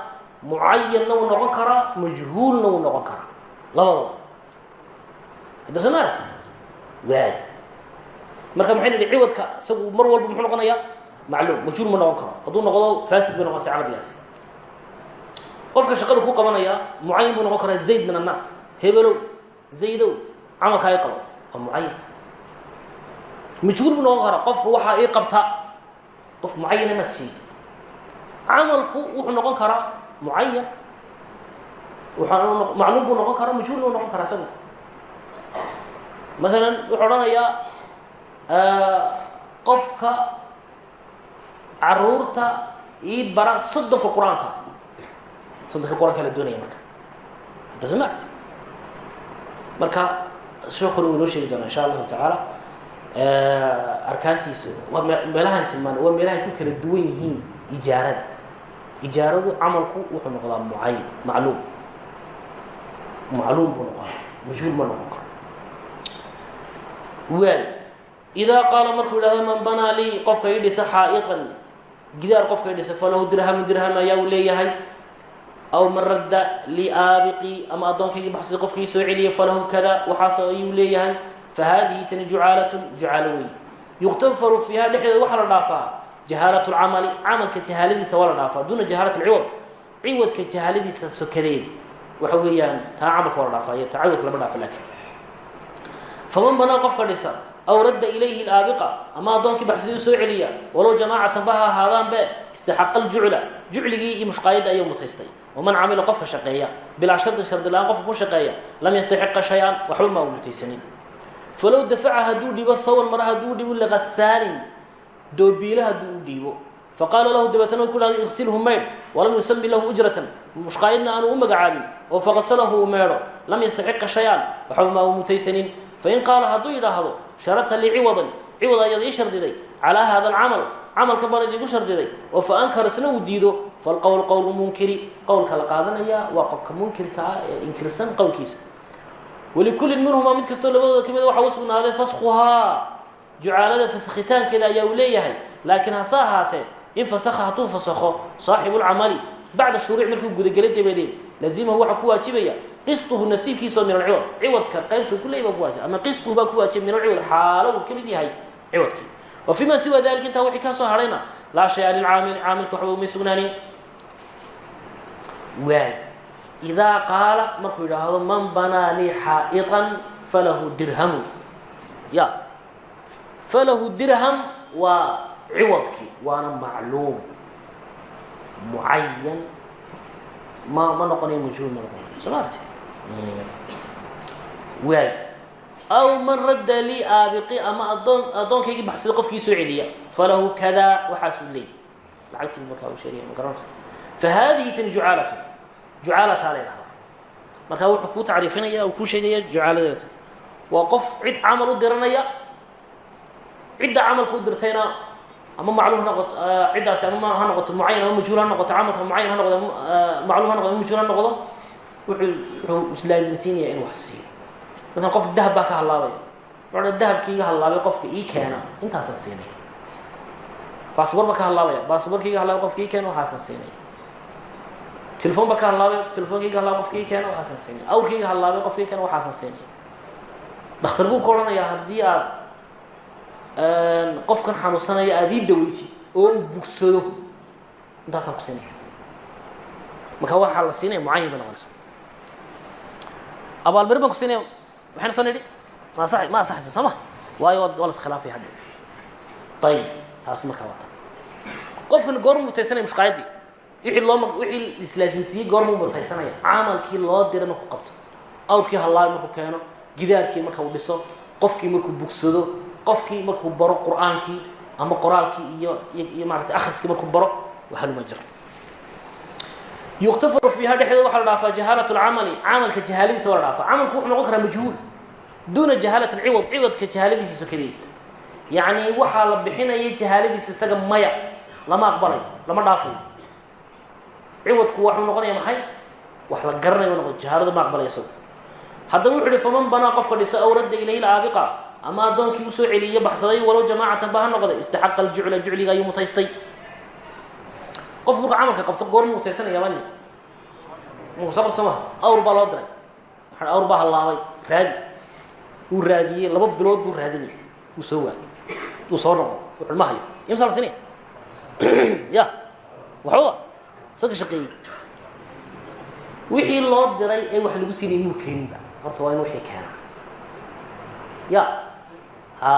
mucayanna uu noqon karaa majhuulna uu noqon karaa. Labadaba hadda soo waay marka maxay nidhi ciwadka isagu mar walba muxuu noqonayaa? Macluum majhuul ma noqon karo. Hadduu noqdo fasid bay noqonaysa camadigaasi qofka shaqada ku qabanaya mucayan buu noqon karaa zayd min annaas. Hebelow zaydow camalkaa i qabo waa mucayan majhuul buu noqon karaa. Qofka waxaa ii qabta. Qof mucayana maad siiy camalku wuxuu noqon karaa mucayan waa macluum buu noqon karaa majhuulna u noqon karaa isagu. Maalan wuxuu odhanayaa qofka carruurta ii bara soddonka qur'aanka. Soddonka qur'aanka la doonaya marka. Hadda soo marka sheekuna wuu inoo sheegi doonaa insha allahu tacaala arkaantiisa waa me meelahaan tilmaana waa meelahay ku kala duwan yihiin ijaarada. Ijaaradu camalku wuxuu noqdaa mucayan macluum. Macluum buu noqonaa majhuul ma noqon karo. Waay idaa qaala markuu yidhahdo man banaa lii qofka ii dhisa xaa'iqan. Gidaar qofka ii dhisa falahu dirhamu dirham ayaa leeyahay. Aw man radda lii aabiqii ama addoonkaygii baxsada qofka ii soo celiya falahu kada waxaas ayuu leeyahay fa haadihi tani jucaalatun jucaalo wey yuqtafaru fiiha dhexdeeda waxaa la dhaafaa jahaalat lcamali camalka jahaaladiisa waa la dhaafaa duuna jahaalat alciwad ciwadka jahaaladiisa sokadeed waxa weeyaan taa camalka waa la dhaafaa iyo taa ciwadka lama dhaafa laakiin faman banaa qofka dhisa aw radda ilayhi laabiqa ama addoonkii baxsadii u soo celiya walow jamaacatan ba ha ahaadaanbe istaxaqa aljucla jucligii iyo mushqaayadda ayuu mutaystay waman camila qofka shaqeeya bilaa shardin shardi la'aan qofka ku shaqeeya lam yastaxiqa shay-an waxba ma u mutaysanin falow dafaca hadduu dhibo hawan mara hadduu dhibo liqasaanin doobiile hadduu u dhiibo. Faqaala lahu dabeetana ku dhahday igsilhu maydh walam yusami lahu ujratan. Mushqaayadna aanu u magacaabin oo faqasalahu uu meedho lam yastaxiqa shay-an. Waxba ma u mutaysanin. Fain qaala hadduu yidhaahdo sharata lii ciwadan. Ciwad ayaad ii shardiday calaa hada alcamal. Camalka baan idiigu shardiday oo fa ankara isna uu diido falqowl qowlu munkiri. Qowlka la qaadanaya waa qofka munkirka ah ee inkirsan qowlkiisa walikullin minhumaa mid kastoo labadooda ka mid waxaa u sugnaaday faskhuhaa jucaalada fasakhitaankeeda ayaa uu leeyahay laakiin hase ahaatee in fasakha hadduu fasakho saaxibulcamali bacda shuruuc markuu gudagelay dabadeed lazimahu waxaa ku waajibaya qisطuhu nasiibkiisao min alciwad ciwadka qaybtuu ku leey baa ku waajib ama qisطuhu baa ku waajibay min alciwad xaalo uu ka mid yahay ciwadkii wa fima siwa dalika intaa wixii kaa soo hadhayna laa shay-a lilcaamil caamilka waxba umay sugnaanin idaa qaala markuu yidhaahdo man banaa lii xaa'iطan falahu dirhamu ya falahu dirham waa ciwadkii waana macluum mucayan ma ma noqonayo majhuul ma noqonayo soo maarti waay aw man radda lii aabiqi ama adoon addoonkaygii baxsada qofkii soo celiya falahu kada waxaasuu leeyay lacagtii markaa uu sheegaya ma garanaysa fa haadihi tani jucaalatu jucaalataa la ydhahdaa markaa wuxuu kuu tacriifinaya uu kuu sheegaya jucaaladeeta waa qof cid camal u diranaya cidda camalka u dirtayna ama macluum ha noqoto ciddaasi ama ha noqoto mucayan ama majhuul ha noqoto camalka mucayan ha noqdo macluum ha noqdo ama majhuul ha noqdo wuxuu wuxuu islaasimsiinaya inuu wax siiyo. Markan qofka dahab baa ka hallaabaya wuxuu dahabkiiga hallaabay qofka ii keena intaasaan siinaya baasabor baa ka hallaabaya baasaborkiiga hallaabay qofka ii keena waxaasaan siinaya telefon baa ka hallaabay telefonkayga hallaabay qofka ii keena waxaasaan siinaya awrkayga hallaabay qofka ii keena waxaasaan siinaya dhakhtar buu ka odhanayaa haddii aad qofkan xanuunsanaya aada ii daweysid oo uu bugsado intaasaan ku siinaya marka waxaa la siinaya mucayan bay noqonaysa abaalmarin baan ku siinaya maxayna soo nidhi? Ma asa ma asaxaysa soo ma? Waayo waa las khilaafaya hadda ayib taasi markaa waa ta qofkan goormu mutaysanaya mushqaayaddii wixii loo wixii islaasimsiiyey goormuu mutaysanaya camalkii loo diray markuu qabto. Awrkii hallaabi markuu keeno. Gidaarkii marka uu dhiso. Qofkii markuu bugsado. Qofkii markuu baro qur'aankii ama qoraalkii iyo iyo maarata akhriskii markuu baro wahaluma jira yuktafaru fiiha dhexdeeda waxaa la dhaafaa jahaalat lcamali camalka jahaaladiisa waa la dhaafaa. Camalku wuxuu noqon karaa majhuul. Duuna jahaalat alciwad ciwadka jahaaladiisa sokadeed yacni waxaa la bixinaya jahaaladiisa isaga maya. Lama aqbalayo lama dhaafayo ciwadku waxuu noqonaya maxay? Wax la garanayo noqo jahaarada ma aqbalaya isagu. Haddaba wuxu uhi faman banaa qofka dhiso aw radda ilayhi lcaabiqa ama addoonkii u soo celiye baxsaday walow jamaacatan ba ha noqday istaxaqa aljucla jucliga ayuu mutaystay. Qof markuu camalka qabto goorma mutaysanayaaba nin markuu soo qabto maha awr baa loo diray. Waxaa awr baa hallaabay raadi. Wuu raadiyey laba bilood buu raadinaya wuu soo waayay. Wuu soo noqo wuxuu ma hayo. Imsa la sinaya ya waxbaba soo ka shaqeeyey wixii loo diray ee wax lagu siinay muu keeninba. Horta waa in wixii keenaa. Ya. Ha.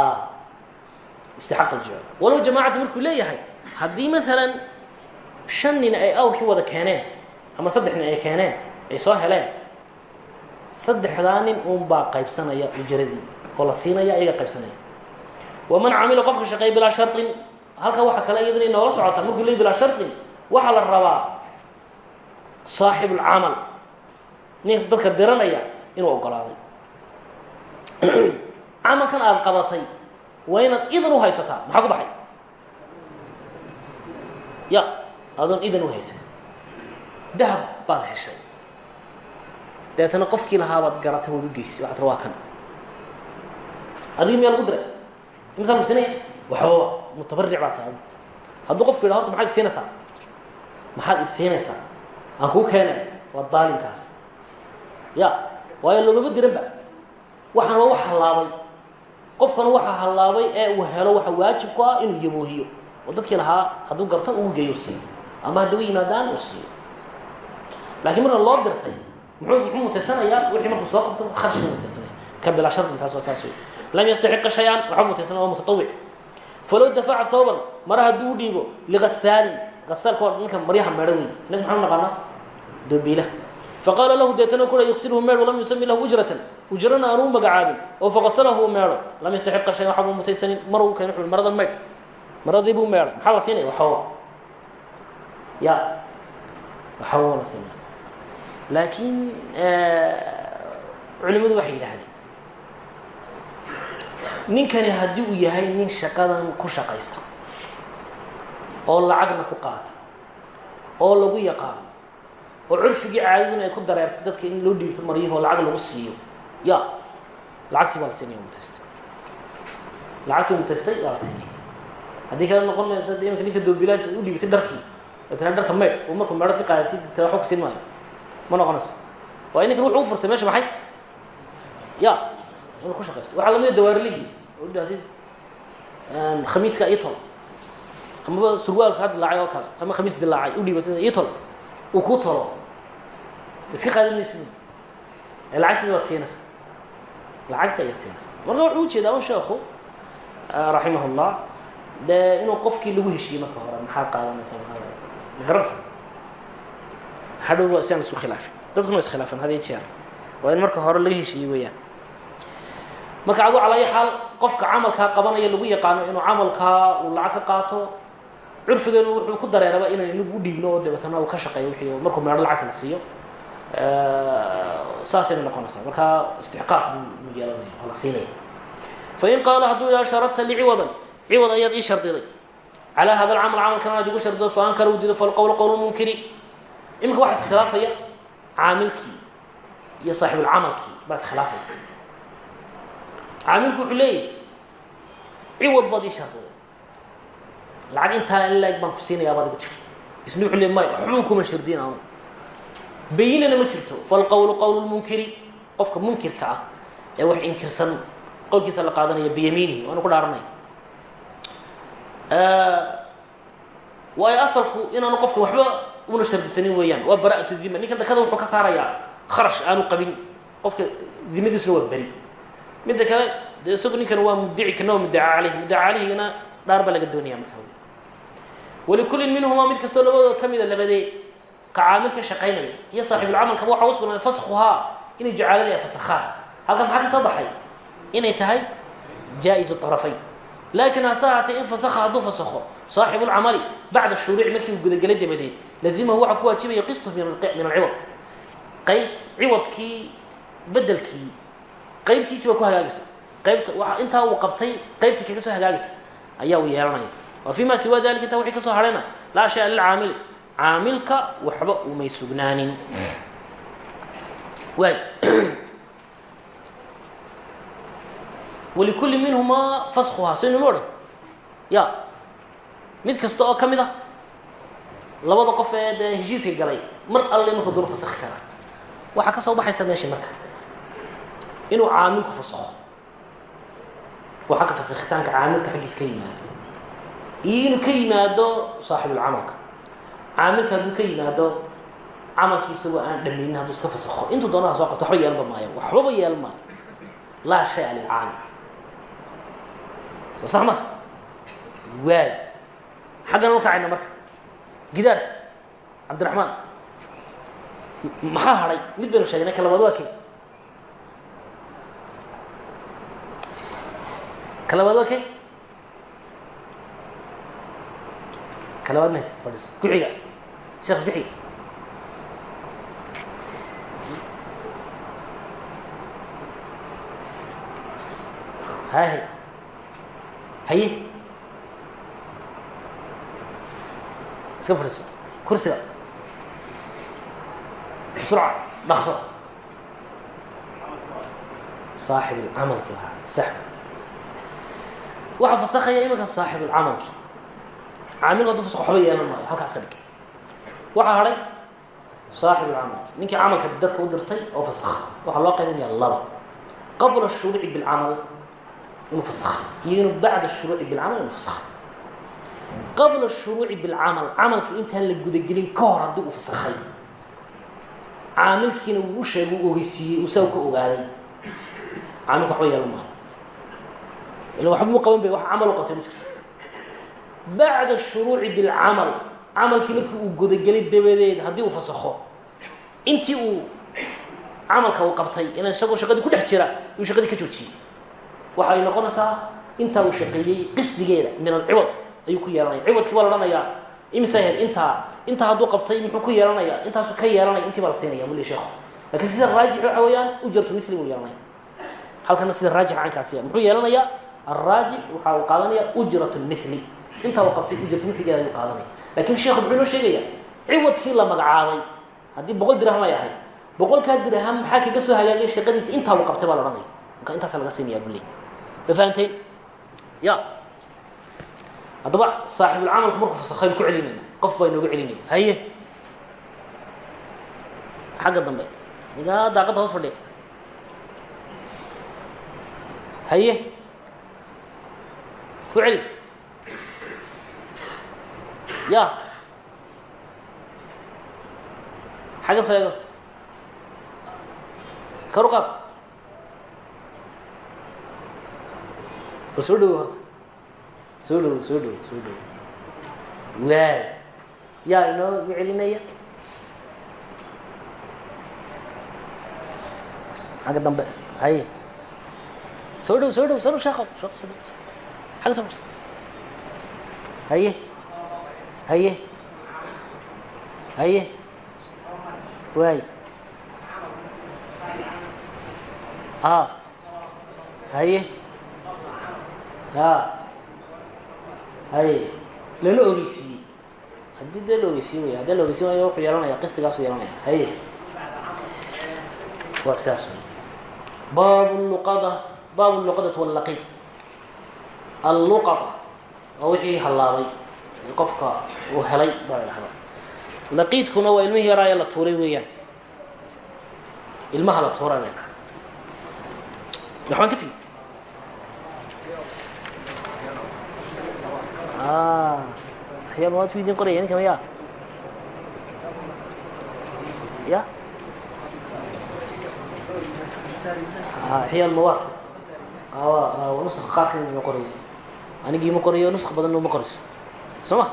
Istixaq aljucl walow jamaacata markuu leeyahay haddii maalan shan nin ay awrkii wada keeneen ama saddex nin ay keeneen ay soo heleen saddexdaa nin uun baa qaybsanaya ujaradii oo la siinaya ayaga qaybsanaya. Waman camila qofka shaqeey bilaa sharin halka waxa kale iyadana inoola socota markuu leey bilaa sharin waxaa la rabaa saaxib ulcamal nin dadka diranaya inuu ogolaaday. Camalkan aada qabatay waa inaad idan maxaa ku baxay? Ya adoon idan u haysan. Dahab baad heshay. Dabeetana qofkii lahaabaad garatay waad u geysay waxaad ra waa kan. Adigi miyaa lagu diray. Imsaa musinaya waxbaba mutabaric baa tahay. Hadduu horta maxaad isiinaysaa maxaad isiinaysaa aan kuu keenay waa daalimkaas ya waayo loomama diranba waxaan waa wax hallaabay. Qofkana waxaa hallaabay ee uu helo waxa waajib ku ah inuu yaboohiyo. Oo dadkii lahaa hadduu garto uu geeyo siiyo. Ama hadday u yimaadaan uu siiyo. Laakiin marka loo dirtay muxuu muxuu mutaysanayaa wixii markuu soo qabto kharashka mutaysanaya. Ka bilaa shardin taas waa saas wey lam yastaxiqa shay-an waxba mutaysanaya waa mutatawic. Falow dafaca thawban mara hadduu u dhiibo ligasaalin gasaalka waa ninka maryaha meedho wey inaga maxaanu naqaanaa doobiilaha faqaala lahu deetana kula yugsilhu meedh walam yusami lahu ujratan ujrana aan u magacaabin oo faqasalahu meedho lam yastaxiqa shayan waxba mutaysanin mar uu keeno wuxuu maradan meydh maradii buu meedhay maxaa la siinaya waxooba ya waxooba la siinaya laakiin culimadu waxay yidhaahdeen ninkani haddii uu yahay nin shaqadan ku shaqaysta oo lacagna ku qaata oo lagu yaqaano oo curfigii caadaduna ay ku dareertay dadka in loo dhiibto maryahoo lacag lagu siiyo. Ya lacagtii baa la siinaya mutaystay lacagtii mutaystay waa la siinaya. Haddii kale noqon mayso de imika ninka doobilaad u dhiibtay dharkii oo tira dharka meydh uu markuu meedhad ka qaadaysid ta waxba ku siin maayo. Ma noqonayso. Waayo ninkan wuxuu u furtay meesha maxay? Ya inuu ku shaqaysto waxaa lamida dawaarlihii oo dhaasi khamiiska iyo tol amaba surwaalka ha dilaacay oo kale ama khamiis dilaacay u dhiibatay iyo tol uu ku tolo. Iska qaadan maysid lacagtiisa waad siinaysaa. Lacagta ayaad siinaysaa. Marka wuxuu u jeedaa un sheekhu raximah llah dee inuu qofkii lagu heshiiyey marka hore maxaad qaadanaysaa? Ma garanaysa hadhow si aan isku khilaafin. Dadkuna is khilaafan had jeer. Waa in marka hore laga heshiiyey weeyaan. Marka adu calaa xaal qofka camalkaa qabanaya lagu yaqaano inuu camalkaa uu lacag ka qaato curfigeenu wuxuu ku dareeraba inaan inagu u dhiibno oo dabeetana uu ka shaqeeyo wixii markuu meedho lacagta la siiyo saasayna noqonaysaa. Markaa istixqaaq buu yeelanaya waa la siinaya. Fain qaala hadduu idaa sharadta liciwadan ciwad ayaad ii shardiday. Calaa hada alcamal camalkan aad igu shardido fa ankara u dido falqowl qowl munkiri. Iminka waxa iskhilaafaya caamilkii iyo saaxibulcamalkii baa iskhilaafaya caamilku wuxuu leeyahy ciwad baad ii shardiday lacag intaa laeg baan ku siinayaa baad igu tiri isna wuxuu leey may waxbuu kuma shardin anu bayinana ma jirto. Falqowlu qowl lmunkiri qofka munkirka ah ee wax inkirsan qowlkiisa la qaadanaya biyamiinihi waanu ku dhaaranay waayo asalku inaanu qofka waxba una shardisanin weeyaan. Waa bara'atu dima ninka dakada wuxuu ka saarayaa kharash aanu qabin. Qofka dimadiisuna waa beri. Midda kale de isagu ninkan waa muddici kana waa muddaca caleyh muddaca caleyhigana dhaar baa laga doonaya marka walikullin minhumaa mid kastoo labadooda ka mida labadee ka caamilka shaqaynaya iyo saaxibulcamalkaba waxaa usugnaaday faskhuhaa inay jucaaladii ay fasakhaan halkan maxaa ka soo baxay inay tahay jaa-izu طarafayn laakiin hase ahaatee in fasakha hadduu fasakho saaxibulcamali bacda shuruuci markii uu gudagelay dabadeed lazimahu waxaa ku waajibaya qistu min alciwad qayb ciwadkii bedelkii qaybtiisi baa ku hagaagaysa qaybta intaa uu qabtay qaybtii kaga soo hagaagaysa ayaa uu yeelanaya wa fi ma siwa dalika intaa wixii ka soo hadhayna laa shaya lilcaamili. Caamilka waxba umay sugnaanin. Waay. Walikulli minhumaa faskhuhaa so inama odhan ya. Mid kasta oo ka mid a labada qof ee dee heshiiska galay mar alle marka dunu fasakhi karaa. Waxaa ka soo baxaysa meesha marka. Inuu caamilku fasakho. Oo xagga fasakhitaanka caamilka ka yimaado iyo inuu ka yimaado saaxibulcamalka caamilka hadduu ka yimaado camalkii isagoo aan dhamaynin hadduu iska fasakho intuu doonaha soo qabto waxba yeelba maayo. Waxbaba yeelan maayo laa shaya lilcaamil soo sax ma? Waay xaggana u kacayna marka. Gidaarka cabdiraxmaan. Maxaa hadhay mid baynu sheegnay ka waa kee? Ka waa kee ka labaad ma haysid fadhiso ku-xiga sheekh ku-xiga hahe haye iska fadhiiso kursiga بسرعة dhaqso صaaxib اcamalki sax waxaa fasakaya iminka saaxib اcamalki caamilku haduu fasko waxba yeelan maayo halkaas ka dhig waxaa hadhay saaxib اcamalki ninkii camalka dadka u dirtay oo fasakha waxaa loo qaybinaya laba qabla الshuruuci bاlcamal inuu fasakha iyo inuu bacda الshuruuci bاlcamal inuu fasakha qabla الshuruuci bاlcamal camalka intaan la gudagelin ka hor haddii uu fasakhay caamilkiina wuu u sheegay u ogeysiiyey uu saa ka ogaaday caamilka waxba yeelan maayo ila waxba mu qaban bay wax camal u qabtay ma jirto bacda shuruuci bilcamal camalkii markii uu gudagelay dabadeed haddii uu fasakho. Intii uu camalka uu qabtay in isagoo shaqadii ku dhex jira uu shaqadii ka joojiyey. Waxay noqonaysaa intaa uu shaqeeyey qisdigeeda min alciwad ayuu ku yeelanaya. Ciwadkii baa la odhanayaa imisa hel intaa intaa hadduu qabtay muxuu ku yeelanayaa intaasuu ka yeelanaya intii baa la siinaya muli sheekhu. Lakiin sida raajix waxa weeyaan ujartu mili buu yeelanaya. Halkana sida raajix caankaasiya ah, muxuu yeelanayaa alraajic waxa uu qaadanaya ujrat lmili intaa uu qabtay ujratu miligeeda ayuu qaadanaya laakiin sheekhu muxuu inoo sheegaya ciwadkii la magacaabay haddii boqol dirham ay ahayd boqolkaa dirham maxaa kaga soo hagaagay shaqadiisa intaa uu qabtay baa la odhanaya. Marka intaasa laga siinaya buli ma fahanteen ya. Haddaba saaxibulcamalku markuu fasakaynu ku celinayna qof baa inooga celinaya. Haye. Xagga dambe nigaa daaqadda hoos fadhiya. Haye. Ku celi ya. Xagga seego karu qaad. Bal soo dhawo horta. Soo dhawo soo dhawo soo dhawo dambe haye. Soo dhow soo dhow soo dhow sheeko fursa haye haye. Haye. Waay a. Haye. A. Haye. Lana ogeysiiyey haddii dee la ogeysiin waya haddii la ogeysiin waayo wuxuu yeelanaya qisdigaasu yeelanaya haye. Waa sidaas wey baab luqada baab luqadati wallaqid alluqada waa wixii hallaabay qofka uu helay baa la dhahdaa laqiidkuna waa ilmihii yaraa ee la tuuray weeyaan. Ilmaha la tuuraa la dhahaa waxbaan ka tegi. Axyaa mawaad ku idin qoraya ninka maya ya axyaa mawaadka nuska qaarka ma qoraya. Anigii ma qorayo nuska badanna ma qorayso soo ma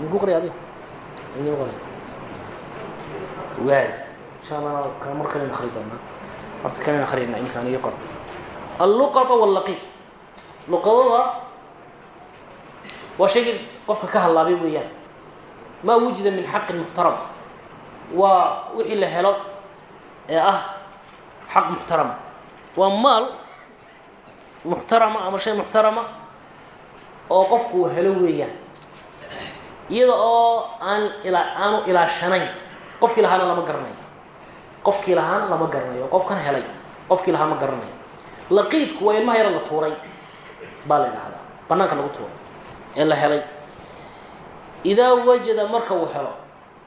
adiga. Ma qorayo waay. Insha allah ka mar kale akri doonaa horta kalena akhriyna iminka anigi qor. Alluqata wallaqid luqadada waa shaygii qofka ka hallaabay weeyaan. Maa wujida min xaqin muxtaram waa wixii la helo ee ah xaq muxtarama waa maal muxtarama ama shay muxtarama oo qofku helo weeyaan. Iyada oo aan aanu ilaashanayn qofkii lahaana lama garanayo qofkii lahaana lama garanayo qofkan helay qofkii lahaa ma garanayo laqiidku waa ilmaha yara la tuuray baa la idhaahdaa banaanka lagu tuuray ee la helay. Idaa wajada marka uu helo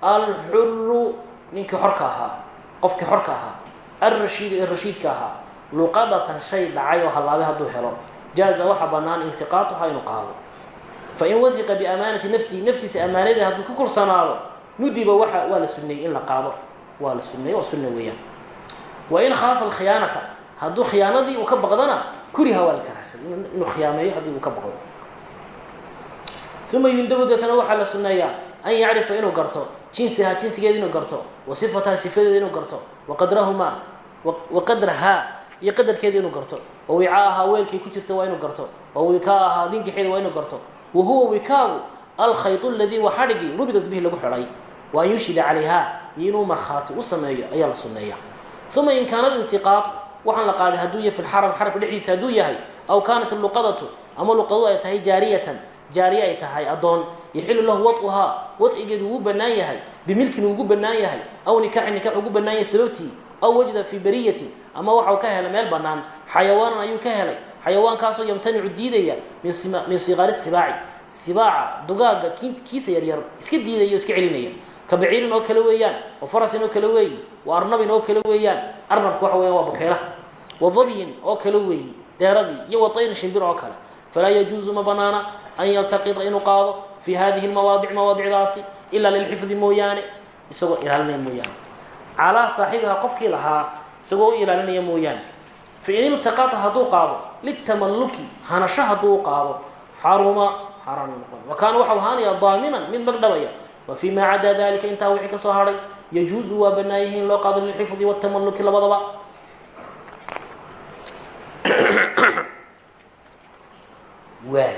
alxuru ninkii xorka ahaa qofkii xorka ahaa alrashiidu ee rashiidka ahaa luqadatan shay dhacay oo hallaabay hadduu helo jaaza waxa bannaan iltiqaatuha inuu qaado. Fain wahiqa biamaanati nafsihi naftiisa ammaanadeeda hadduu ku kulsanaado nudiba waa waa la suneeyey in la qaado. Waa la suneeye waa sunna weeyaan. Wain khaafa alkhiyaanata hadduu khiyaanadii uu ka baqdana kuriha waa la karahsan inuu khiyaameeyo haddii uu ka baqdo. Uma yundabu deetana waxaa la suneeyaa an yacrifa inuu garto jinsihaa jinsigeeda inuu garto wa sifataha sifadeeda inuu garto waqadrahumaa waqadrahaa iyo qadarkeeda inuu garto wa wicaahaa weelkay ku jirta waa inuu garto wa wikaahaa lingaxeeda waa inuu garto wa huwa wikaagu alkhayط اladii waa xadhigii rubidat bihi lagu xidhay wa an yushhida calayha inuu markhaati u sameeyo ayaa la suneeya uma in kaana iltiqaaq waxaan la qaaday hadduu yahay fi lxaram xaramka dhexdiisa hadduu yahay aw kaanat luqadatu ama luqadu ay tahay jaariyatan jaariye ay tahay addoon yaxilu lahu wad'uhaa wadcigeedu wuu bannaan yahay bimilkin ugu bannaan yahay aw nikaxin nikax ugu bannaan yahay sababtii aw wajda fii bariyatin ama waxau ka helay meel bannaan. Xayawaanan ayuu ka helay. Xayawaankaasoo yamtanicu diidaya min siqaari sibaaci. Sibaaca dugaaga kiisa yaryar iska diidaya o iska celinaya. Ka baciirin oo kale weeyaan wa farasin oo kale weeyi wa arnabin oo kale weeyaan arnabka waxa weyan waa bakeylaha wa dabyin oo kale weeyi deeradii iyo wa tayrin shimbir oo kale. Falaa yajuusu ma banaana an yaltaqita inuu qaado fi hadihi lmawaadic mawaadicdaasi ilaa lilxifdi mooyaane. Isagoo ilaalinaya mooyaane calaa saaxibiha qofkii lahaa isagoo u ilaalinaya mooyaane fain iltaqata hadduu qaado litamalluki hanasho hadduu qaado xaruma xaaraan noqon wa kaana waxau ahaanaya daaminan mid magdhabaya wa fii maa dalika intaa wixii ka soo hadhay yajuusu waa bannaan yihiin loo qaado lilxifdi watamalluki labadaba waay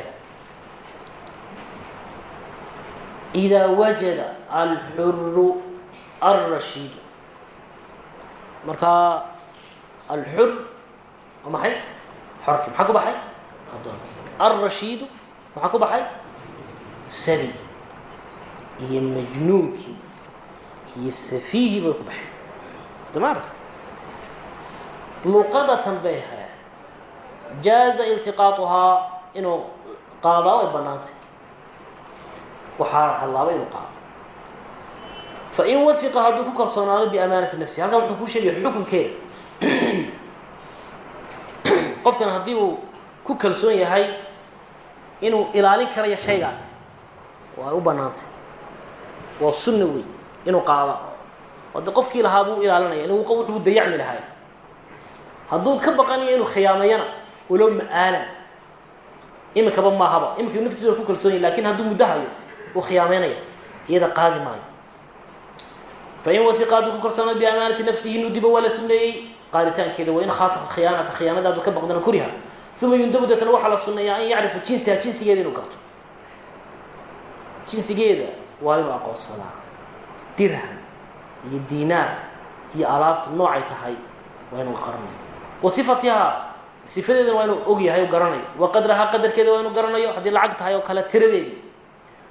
idaa wajada alxuru markaa alxur waa maxay? xorki maxaa ku baxay? Adoonki alrashiidu maxaa ku baxay? Sabi iyo majnuunkii iyo safiihii bay ku baxeen. Damaarta luqadatan bay heleen. Jaaza iltiqaatuhaa inuu qaadaa way bannaantay. Waxaa hallaaba inuu qaado fain wafiqa hadduu ku kalsoonaado biamaanati nafsi halkan wuxuu kuu sheegaya xukunkeeda. Qofkan haddii uu ku kalsoon yahay inuu ilaalin karayo shaygaas waa u bannaantay. Waa sunna wey inuu qaada oo qofkii lahaa buu ilaalinaya in wuxuu dayacmi lahay hadduu ka baqanayo inuu khiyaamayana walow ma-aalan imikaba maahaba imika naftiisa waa ku kalsoon yahy laakiin hadduu muddo hayo uu khiyaameynaya iyada qaadi maayo fain wafiqa hadduu ku kalsoonaado biamaanati nafsihi nudiba waa la suneeyey qaaditaankeeda wain khaafa khiyaanata khiyaanada hadduu ka baqdana kuriha uma yundabu deetana waxaa la suneeyaa an yacrifa jinsiha jinsigeeda inuu garto jinsigeeda waa inuu aqoonsadaa dirham iyo dinaar iyo alaabta noocay tahay waa inuu qaranayo wa sifatihaa sifadeedana waa inuu og yahay o garanayo wa qadrahaa qadarkeeda waa inuu garanayo haddii lacag tahay oo kale tiradeedii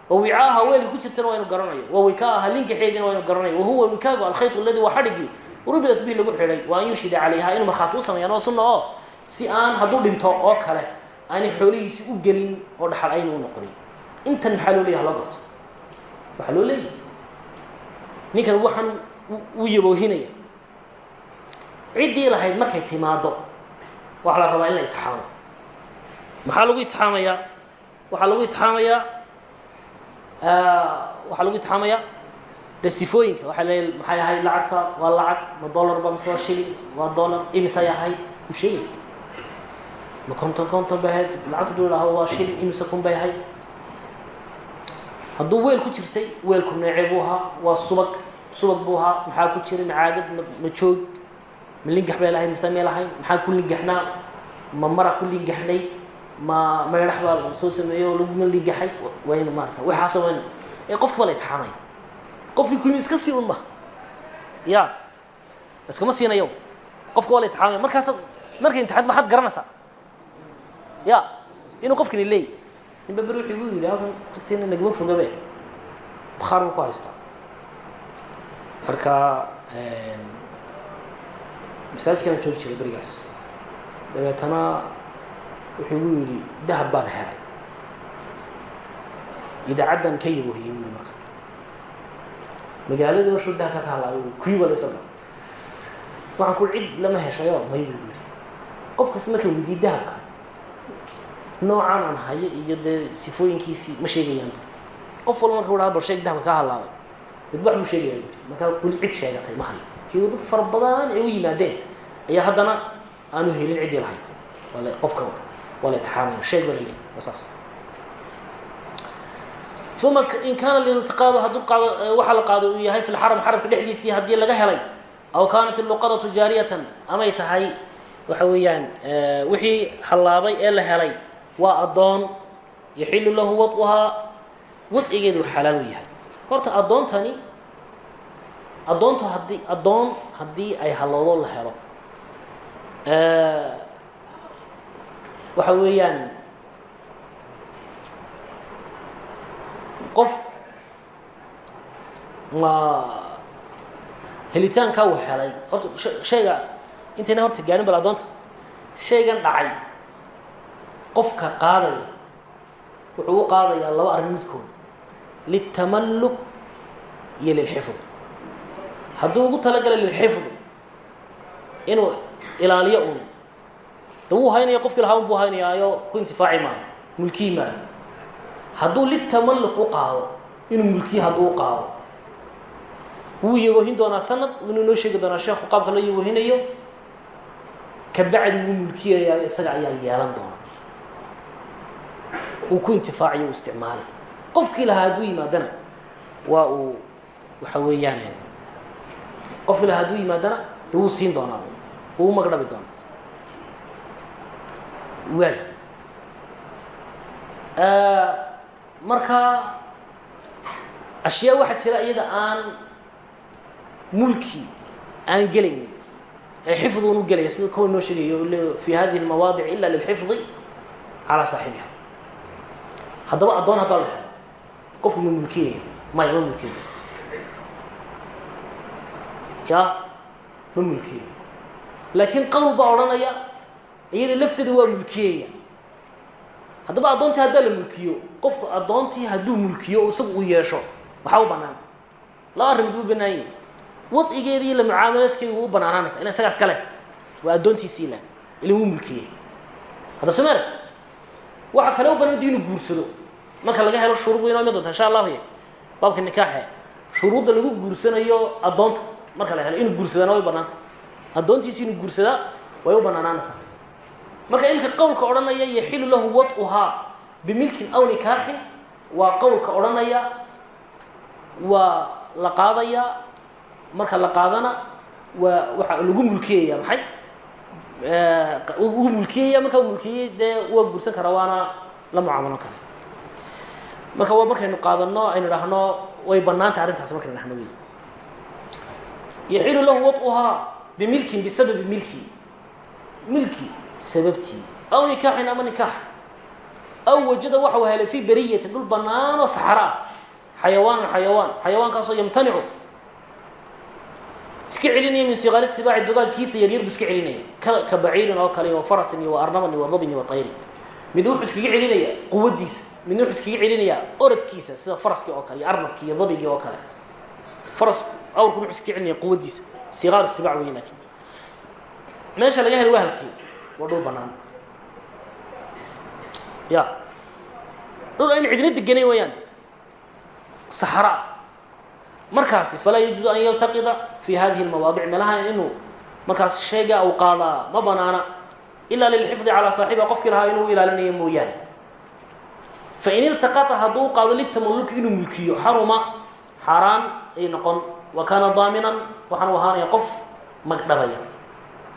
wa wicaaha weelka ku jirtana waa inuu garanayo wa wikaaha lingaxeediina waa inuu garanayo wahuwa wikaagu alkhayط aladi waa xadhigii rubidat bihi lagu xidhay wa an yushhida calayha inuu markhaati u sameeyaan waa sunna oo si aan hadduu dhinto oo kale aanay xoolihiisi u gelin oo dhaxal aynu u noqonin intan maxaa loo leeyahy loo garto waxaa loo timaado waxaa la rabaa in la itixaamo maxaa lagu itixaamayaa waxaa lagu itixaamayaa waxaa lagu itixaamayaa de sifooyinka waxaa leeya maxay ahayd lacagta? Waa lacag ma dollarba mise waa shilin? Waa dollar imisay ahayd? U sheegay ma konton konton bay ahayd? Lacagta duu idhaahdo waa shilin imise kun bay ahayd? Hadduu weel ku jirtay weelku neece buu ahaa waa subag subag buu ahaa maxaa ku jiray? Macaagad ma ma joog. Ma lingax bay lahayd mise may lahayn maxaa ku lingaxnaa? Ma mara ku lingaxnay ma meedhax baa soo sameeyey oo laguma lingaxay waa inu maarka waxaasoo waa inu ee qofka baa la itixaamaya qofkii ku yimi iska sii un ma ya iskama siinayo. Qofka waa la itixaamaya markaasa markay imtixaad maxaad garanaysaa ya inuu qofkani leeyahy ninba beri wuxuu igu yidhi halkan agteena nagama fogabe. Bakhaar buu ku haystaa. Marka masaajidkanaan joogi jiray berigaas. Dabeetana wuxuu yidhi dahab baan helay. Idaacaddan ka yabohiyey bui marka. Magaalada mashuu dahabka ka halaabay kuwii baa la soo galay waxaan ku cid lama heshayo may yidhi. Qof kasta marka weydiiye dahabka noocaan aan hayo iyo dee sifooyinkiisii ma sheegayaan bui qof walba marka wadhaha bal sheeg dahabka ka halaabay midbax buu sheegaya bui markaa weli cid sheegatay ma hayo. Iyagoo dad fara badan ay u yimaadeen. Ayaa haddana aanu helin ciddii lahayd. Wala qofka uma in kaana liltiqaadu hadduu qaado waxaa la qaaday uu yahay fi lxaram xaramka dhexdiisii haddii laga helay aw kaanat iluqadatu jaariyatan amay tahay waxa weeyaan wixii hallaabay ee la helay waa addoon yaxilu lahu wad'uhaa wadcigeedu xalaal u yahay horta addoontani addoontu haddii addoon haddii ay halloodo la helo waxa weeyaan qof helitaankaa uu helay. Horta shayga intayna horta gaarin bal addoonta shaygan dhacay qofka qaadaya wuxuu u qaadayaa laba arrin midkood. Liltamalluk iyo lilxifd. Hadduu ugu talagalay lilxifdi inuu ilaaliyo un da wuu qofkii lahaa un buu haynayaayo ku intifaaci maayo mulkiyi maayo hadduu litamalluk u qaado inuu mulkiyi hadduu qaado. Wuu yabohin doonaa sanad inuu noo sheegi doonaa sheekhu qaabka loo yabohinayo kabacdi wuu mulkiyayaa isaga ayaa yeelan doona. Uu ku intifaaciyo u isticmaalay qofkii lahaa hadduu yimaadana waa uu waxa weeyaan qofkii lahaa hadduu yimaadana de siin doonaa. Wuu magdhabi doonaa waay marka ashyaa waxaa jira iyada aan mulki aan gelaynin ee xifduun u gelaya sida kowa noo sheegayo fi hadihi اlmawaadic ila lilxifdi calaa saaxibiha. Haddaba addoon haddaa la qofku ma mulkiyaya maya ma mulkiyaya ya ma mulkiyaya laakiin qowl baa odhanaya iyada lafteeda waa mulkiyaya. Haddaba addoontii haddaa la mulkiyo qofku addoontii hadduu mulkiyo o isagu uu yeesho maxaa u banaan laba arrimid u banaan yihiin wadcigeeda iyo la mucaamalaadkeeda wuu u banaanaanaysa ina isagaas kale waa addoontiisii la ila wuu mulkiyey. Hadda soo maaragti waxaa kale u banaan di inuu guursado. Marka laga helo shuruud way inoo iman doonta insha allahu ya. Baabka nikaaxe shuruudda lagu guursanayo addoonta marka la helo inuu guursadaana way banaanta addoontiisi inuu guursadaa way u banaanaanaysaa marka imika qowlka odhanaya yaxilu lahu wad'uhaa bimilkin aw nikaaxin waa qowlka odhanaya waa la qaadayaa marka la qaadana waa waxa lagu mulkiyaya maxay? Uu mulkiyaya markaa mulkiyey dee waa guursan karaa waana la mucaamalo kara marka waa markaynu qaadano aynu dhahno way banaantay arrintaas markaynu dhahno wey. Yaxilu lahu wad'uhaa bimilkin bisababi milki. Milki sababtii. Aw nikaaxin ama nikaax. Aw wajada waxa uu helay fii beriyatin dhul bannaan oo saxara. Ah xayawaanan xayawaan. Xayawaankaasoo yamtanicu. Iska celinaya min siqaari sibaaci dogaalkiisa yaryar buu iska celinaya. Ka baciirin oo kale wa farasin iyo wa arnaban iyo wa dabin iyo wa tayrin. Mid wuxuu iskaga celinaya quwaddiisa midna wuxuu iskaga celinayaa oradkiisa sida faraskii oo kale iyo arnabkii iyo dabigii oo kale. Farasku awrku wuxuu iskaga celinaya quwaddiisa siqaar sibaac wey laakiin. Meesha laga helo wahalkii waa dhul banaan ya. Dhul ayna cidina deganayn wayaan saxraa markaasi falaa yajuuzu an yaltaqida fi hadihi اlmawaadic meelahan inuu markaas shaygaa uu qaadaa ma banaana ila lilxifdi calaa saaxibiha qofkii lahaa inuu ilaalinayo mooyaane. Fain iltaqata hadduu qaado litamalluk inuu mulkiyo xaruma xaaraan ay noqon. Wa kaana daaminan waxaan u ahaanaya qof magdhabaya.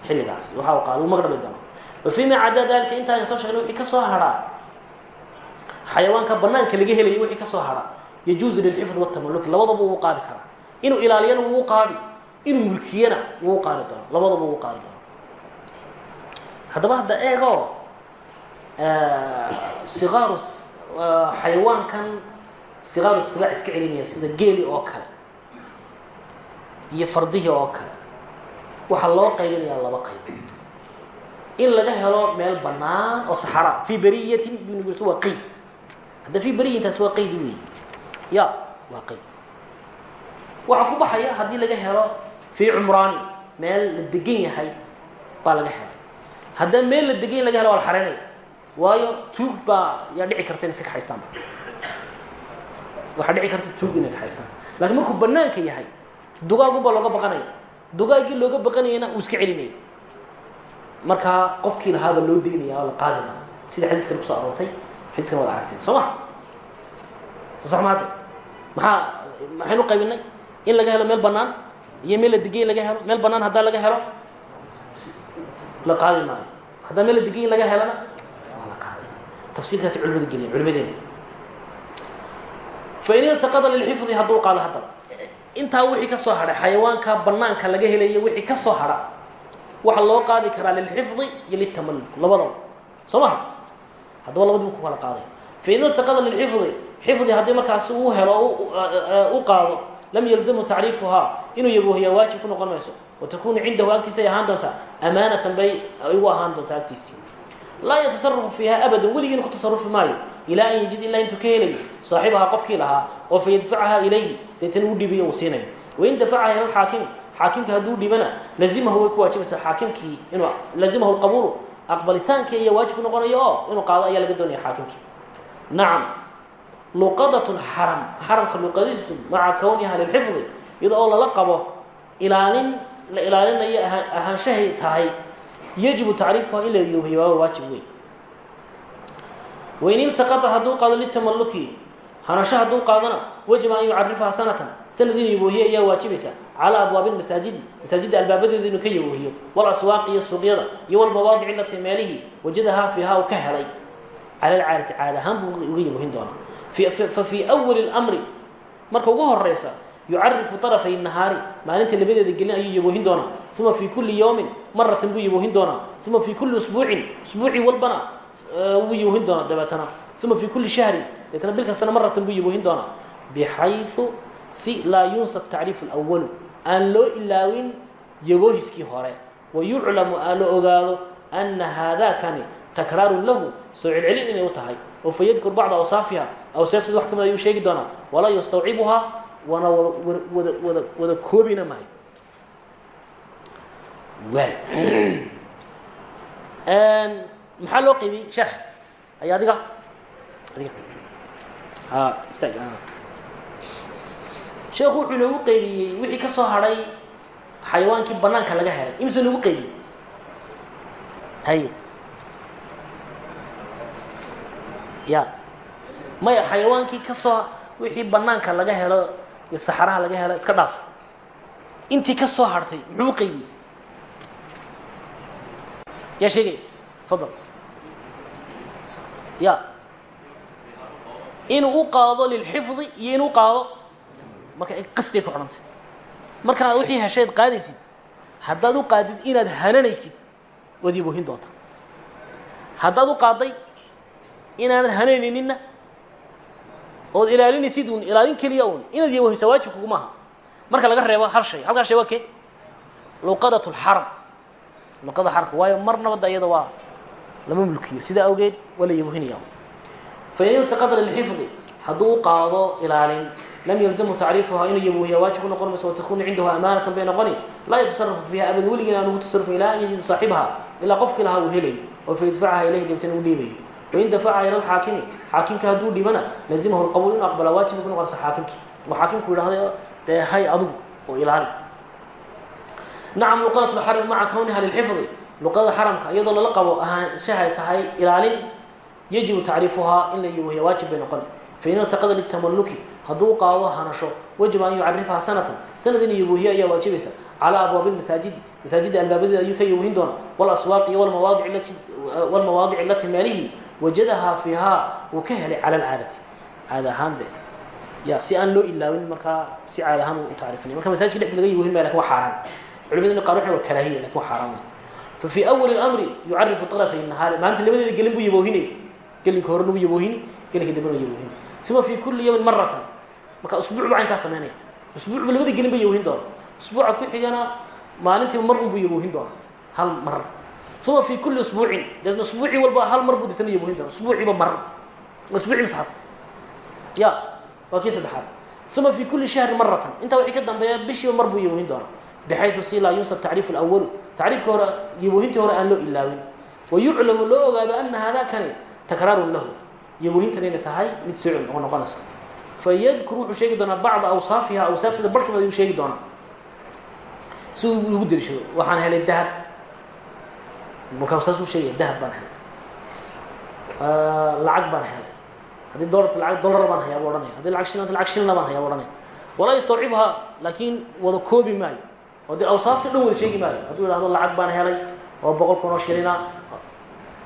Xilligaas waxa uu qaado uu magdhabi wa fii ma cadaa dalika intaayna soo sheegnay wixii ka soo hadhaa xayawaanka banaanka laga helaya wixii ka soo hadhaa yajuuzu lilxifd watamalluki labadaba wuu qaadi karaa. Inuu ilaaliyana wuu qaadi. Inuu mulkiyana wuu qaadi doono. Labadaba wuu qaadi doono. Haddaba hadda eego sikaaru xayawaankan siqaaru sibaac iska celinaya sida geeli oo kale iyo fardihii oo kale. Waxaa loo qaybinayaa laba qaybood in laga helo meel banaan oo saxara. Fii beriyatin bs waa qeyd hadda fii beriyaintaas waa qeyd wey ya waa qeyd waxaa ku baxaya haddii laga helo fii cumraani meel la degan yahay baa laga helo haddana meel la degan laga helo waa la xareynaya waayo tuug baa yaa dhici karta in iska kaxaystaan. Waxaa dhici karta tuug inay kaxaystaan. Lakiin markuu banaanka yahay dugaagunbaa looga baqanaya. Dugaagii looga baqanayana uu iska celinaya markaa qofkii lahaabaa loo daynaya oo la qaadi maayo sida xadiiskan ku soo aroortay xadiiskan waad aragteen. Soo ma? Soo sax maade maxaa maxaynu qaybinay? In laga helo meel banaan iyo meel la degay in laga helo? Meel banaan haddaa laga helo? La qaadi maayo. Haddaa meel la degay in laga helana? Waa la qaadaya tafsiilkaasi culimada geliya culimadeena fain iltaqada lilxifdi hadduu qaado haddaba. Intaa wixii ka soo hadhay xayawaanka banaanka laga helaya wixii ka soo hadha waxaa loo qaadi karaa lilxifdi iyo litamaluk labadaba soo maha haddaba labadibu ku kala qaaday. Fain iltaqada lilxifdi xifdi haddii markaasi uu helo u qaado lam yalzamhu tacriifuhaa inuu yaboohiyaa waajib ku noqon mayso. Watakunu cindahu agtiisa ay ahaan doontaa amaanatan bay igu ahaan doontaa agtiisii. Laa yatasarafu fiiha abadan weligiina ku tasarufi maayo ilaa an yajid ilaa intuu ka helayo saaxibahaa qofkii lahaa oo fa ilayhi deetana u dhibiyo uu siinayo. Wain dafacaha ila xaakimka hadduu dhibana lazimahu way ku waajibaysaa xaakimkii inuu lazimahu lqabuulu aqbalitaankii ayaa waajib noqonaya oo inuu qaado ayaa laga doonaya xaakimkii nacam luqadat lxaram xaramka luqadiisu maca kowniha lilxifdi iyada oo lala qabo ilaalin la ilaalinayo ahaanshahay tahay yajibu tacriifuha in la yoobiyo waa waajib wey wain iltaqata hadduu qaado litamaluki hanasho hadduu qaadona wajaba an yucarifaha sanatan sanad inuu yaboohiyo ayaa waajibaysa calaa abwaabi masaajidi masaajidda albaabadeeda inuu ka yaboohiyo walaswaaqi iyo suuqyada iyo walmawaadici lati meelihii wajadahaa fiiha uu ka helay cala lcaadati caad buu uga yaboohin doonaa fa fii wali lmri marka ugu horeysa yucarifu طarafay nahaari maalinta labadeeda gelin ayuu yaboohin doonaa uma fii kuli yowmin maratan buu yaboohin doonaa uma fii kuli usbuucin usbuucii walbana wuu yaboohin doonaa dabeetana uma fii kuli shahrin dabeetana bil kastana maratan buu yaboohin doonaa bixayu si laa yunsa tacriifu اlأwalu aan loo ilaawin yaboohiskii hore wayuclamu aan la ogaado ana haadakani takraarun lahu soo celcelin inay u tahay oo fa yadkur bacda awsaafiha awsaafteed wax ka mid ayuu sheegi doonaa walaa yastawcibuhaa wana wada wada wada koobina mahay maxaa loo qaybiyey sheekh ay adiga adiga istaag sheekhu wuxuu inoogu qaybiyey wixii ka soo hadhay xayawaankii banaanka laga helay. Imise noogu qaybiyey haye. Ya. Maya xayawaankii ka soo wixii banaanka laga helo iyo saxaraha laga helo iska dhaaf. Intii ka soo hartay muxuu u qaybiyey yaa sheegaya fadal. Ya. Inuu u qaado lilxifdi iyo inuu qaado marka qasdiay ku xidhantay markaad wixii heshayd qaadaysid haddaad u qaadid inaad hananaysid waad yaboohin doonta haddaad u qaaday inaanad hanayninina ood ilaalinaysid un ilaalin keliya un inaad yaboohisa waajib kuguma aha marka laga reebo hal shay halkaa shay waa kee? Luqadat luqada xaramka waayo marnaba da iyada waa lama mulkiyo sidaa awgeed waa la yaboohinaya fain iltaqada lilxifdi hadduu qaado ilaalin lam yalzamhu tacriifuhaa inuu yaboohiya waajib ku noqon mayso watakunu cindahu amaanatan bay noqoni laa yatasarafu fiiha abadan weligiin aan ugu tasarufin ilaa an yajid saaxibaha ilaa qofkii lahaa uu helayo oo fa yadfacaha ilayhi dabtana uu dhiibayo wain dafaca ila lxaakimi xaakimka hadduu dhibana lazimahu lqabuul inu aqbala waajib ku noqonaysa xaakimkii oo xaakimku yidhahda dee hay adugu oo ilaali nacam luqadat lxarami maca kowniha lilxifdi luqada xaramka iyadoo lala qabo ahaanshahay tahay ilaalin yajibu tacriifuhaa in la yaboohiya waajib bay noqoni fain iltaqada litamaluki hadduu qaado hanasho wajaba an yucarifaha sanatan sanad inuu yaboohiyo ayaa waajibaysa calaa abwaabi masaajidi masaajidda albaabadeeda ayuu ka yaboohin doonaa walaswaaqi walmawaadici walmawaadici lati meelihii wajadahaa fiihaa wuu ka helay cala alcaadati caada ahaan de ya si aan loo ilaawin markaa si caada ahaan u tacriifinay marka masajidka dhexdiisa laga yaboohin maya laakiin waa xaaraan culimadina qaar waxay waa karaahiya laakiin waa xaaraan fa fii awali اlamri yucarifu طarafay nahaari maalinta labadeeda gelin buu yaboohinaya gelinka horena wuu yaboohini gelinka dambena yawhin uma fi kuli yawmin maratan marka usbuuc bu caynkaa samaynaya usbuucba labada gelin ba yawhin doona usbuuca ku xigana maalintiiba mar un buu yawhin doona hal mar. Uma fi kuli usbuucin. Deetna usbuucii walba hal mar buu deetna yawhin doona usbuuciiba mar. Usbuucii masaxad ya waa kii saddexaad. Uma fi kuli shahrin maratan intaa wixii ka dambeeya bishiiba mar buu yawhin doona bxayu si laa yunsab tacriif اlأwalu tacriifka hore yawoohintii hore aan loo ilaawin. Wayuclamu loo ogaado ana haadakani takraarun lahu yawoohintan inay tahay mid soo oo noqonaysa. Fayadkur wuxuu sheegi doonaa bacda awsaafiha awsaafsida barhkiiba ayuu sheegi doonaa. Si uu igu dariishado waxaan helay dahab. Markaa saasuu sheegaya dahab baan helay. Lacag baan helay. Haddii dolarta lacag dolar baan hayaa bu ohanaya haddii lacag shilanta lacag shilna baan hayaa bu ohanaya walaa yastawcibha laakiin wada koobi maayo. Oo dee awsaafta dhan wada sheegi maayo. Hadduu ihahdo lacag baan helay oo boqol kun oo shilina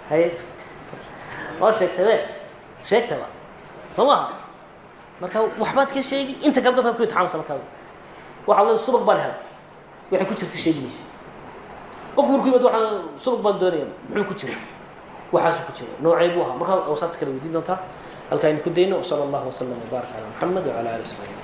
haye waad sheegtabe sheegtaba soo marka waxbaad ka sheegi inta kale dadkaad ku itixaamaysa markaa waxaad leeda subag baan helay waxay ku jirta sheegi maysa qofku markuu yimaado waxaa subag baan doonaya muxuu ku jiray. Waxaasuu ku jira noocee buu ahaa. Markaa awsaafta kale weydiin doontaa. Halkaa aynu ku dayno wsala allahu wasalam wbaarak calaa muxamed wcala ali w saxbi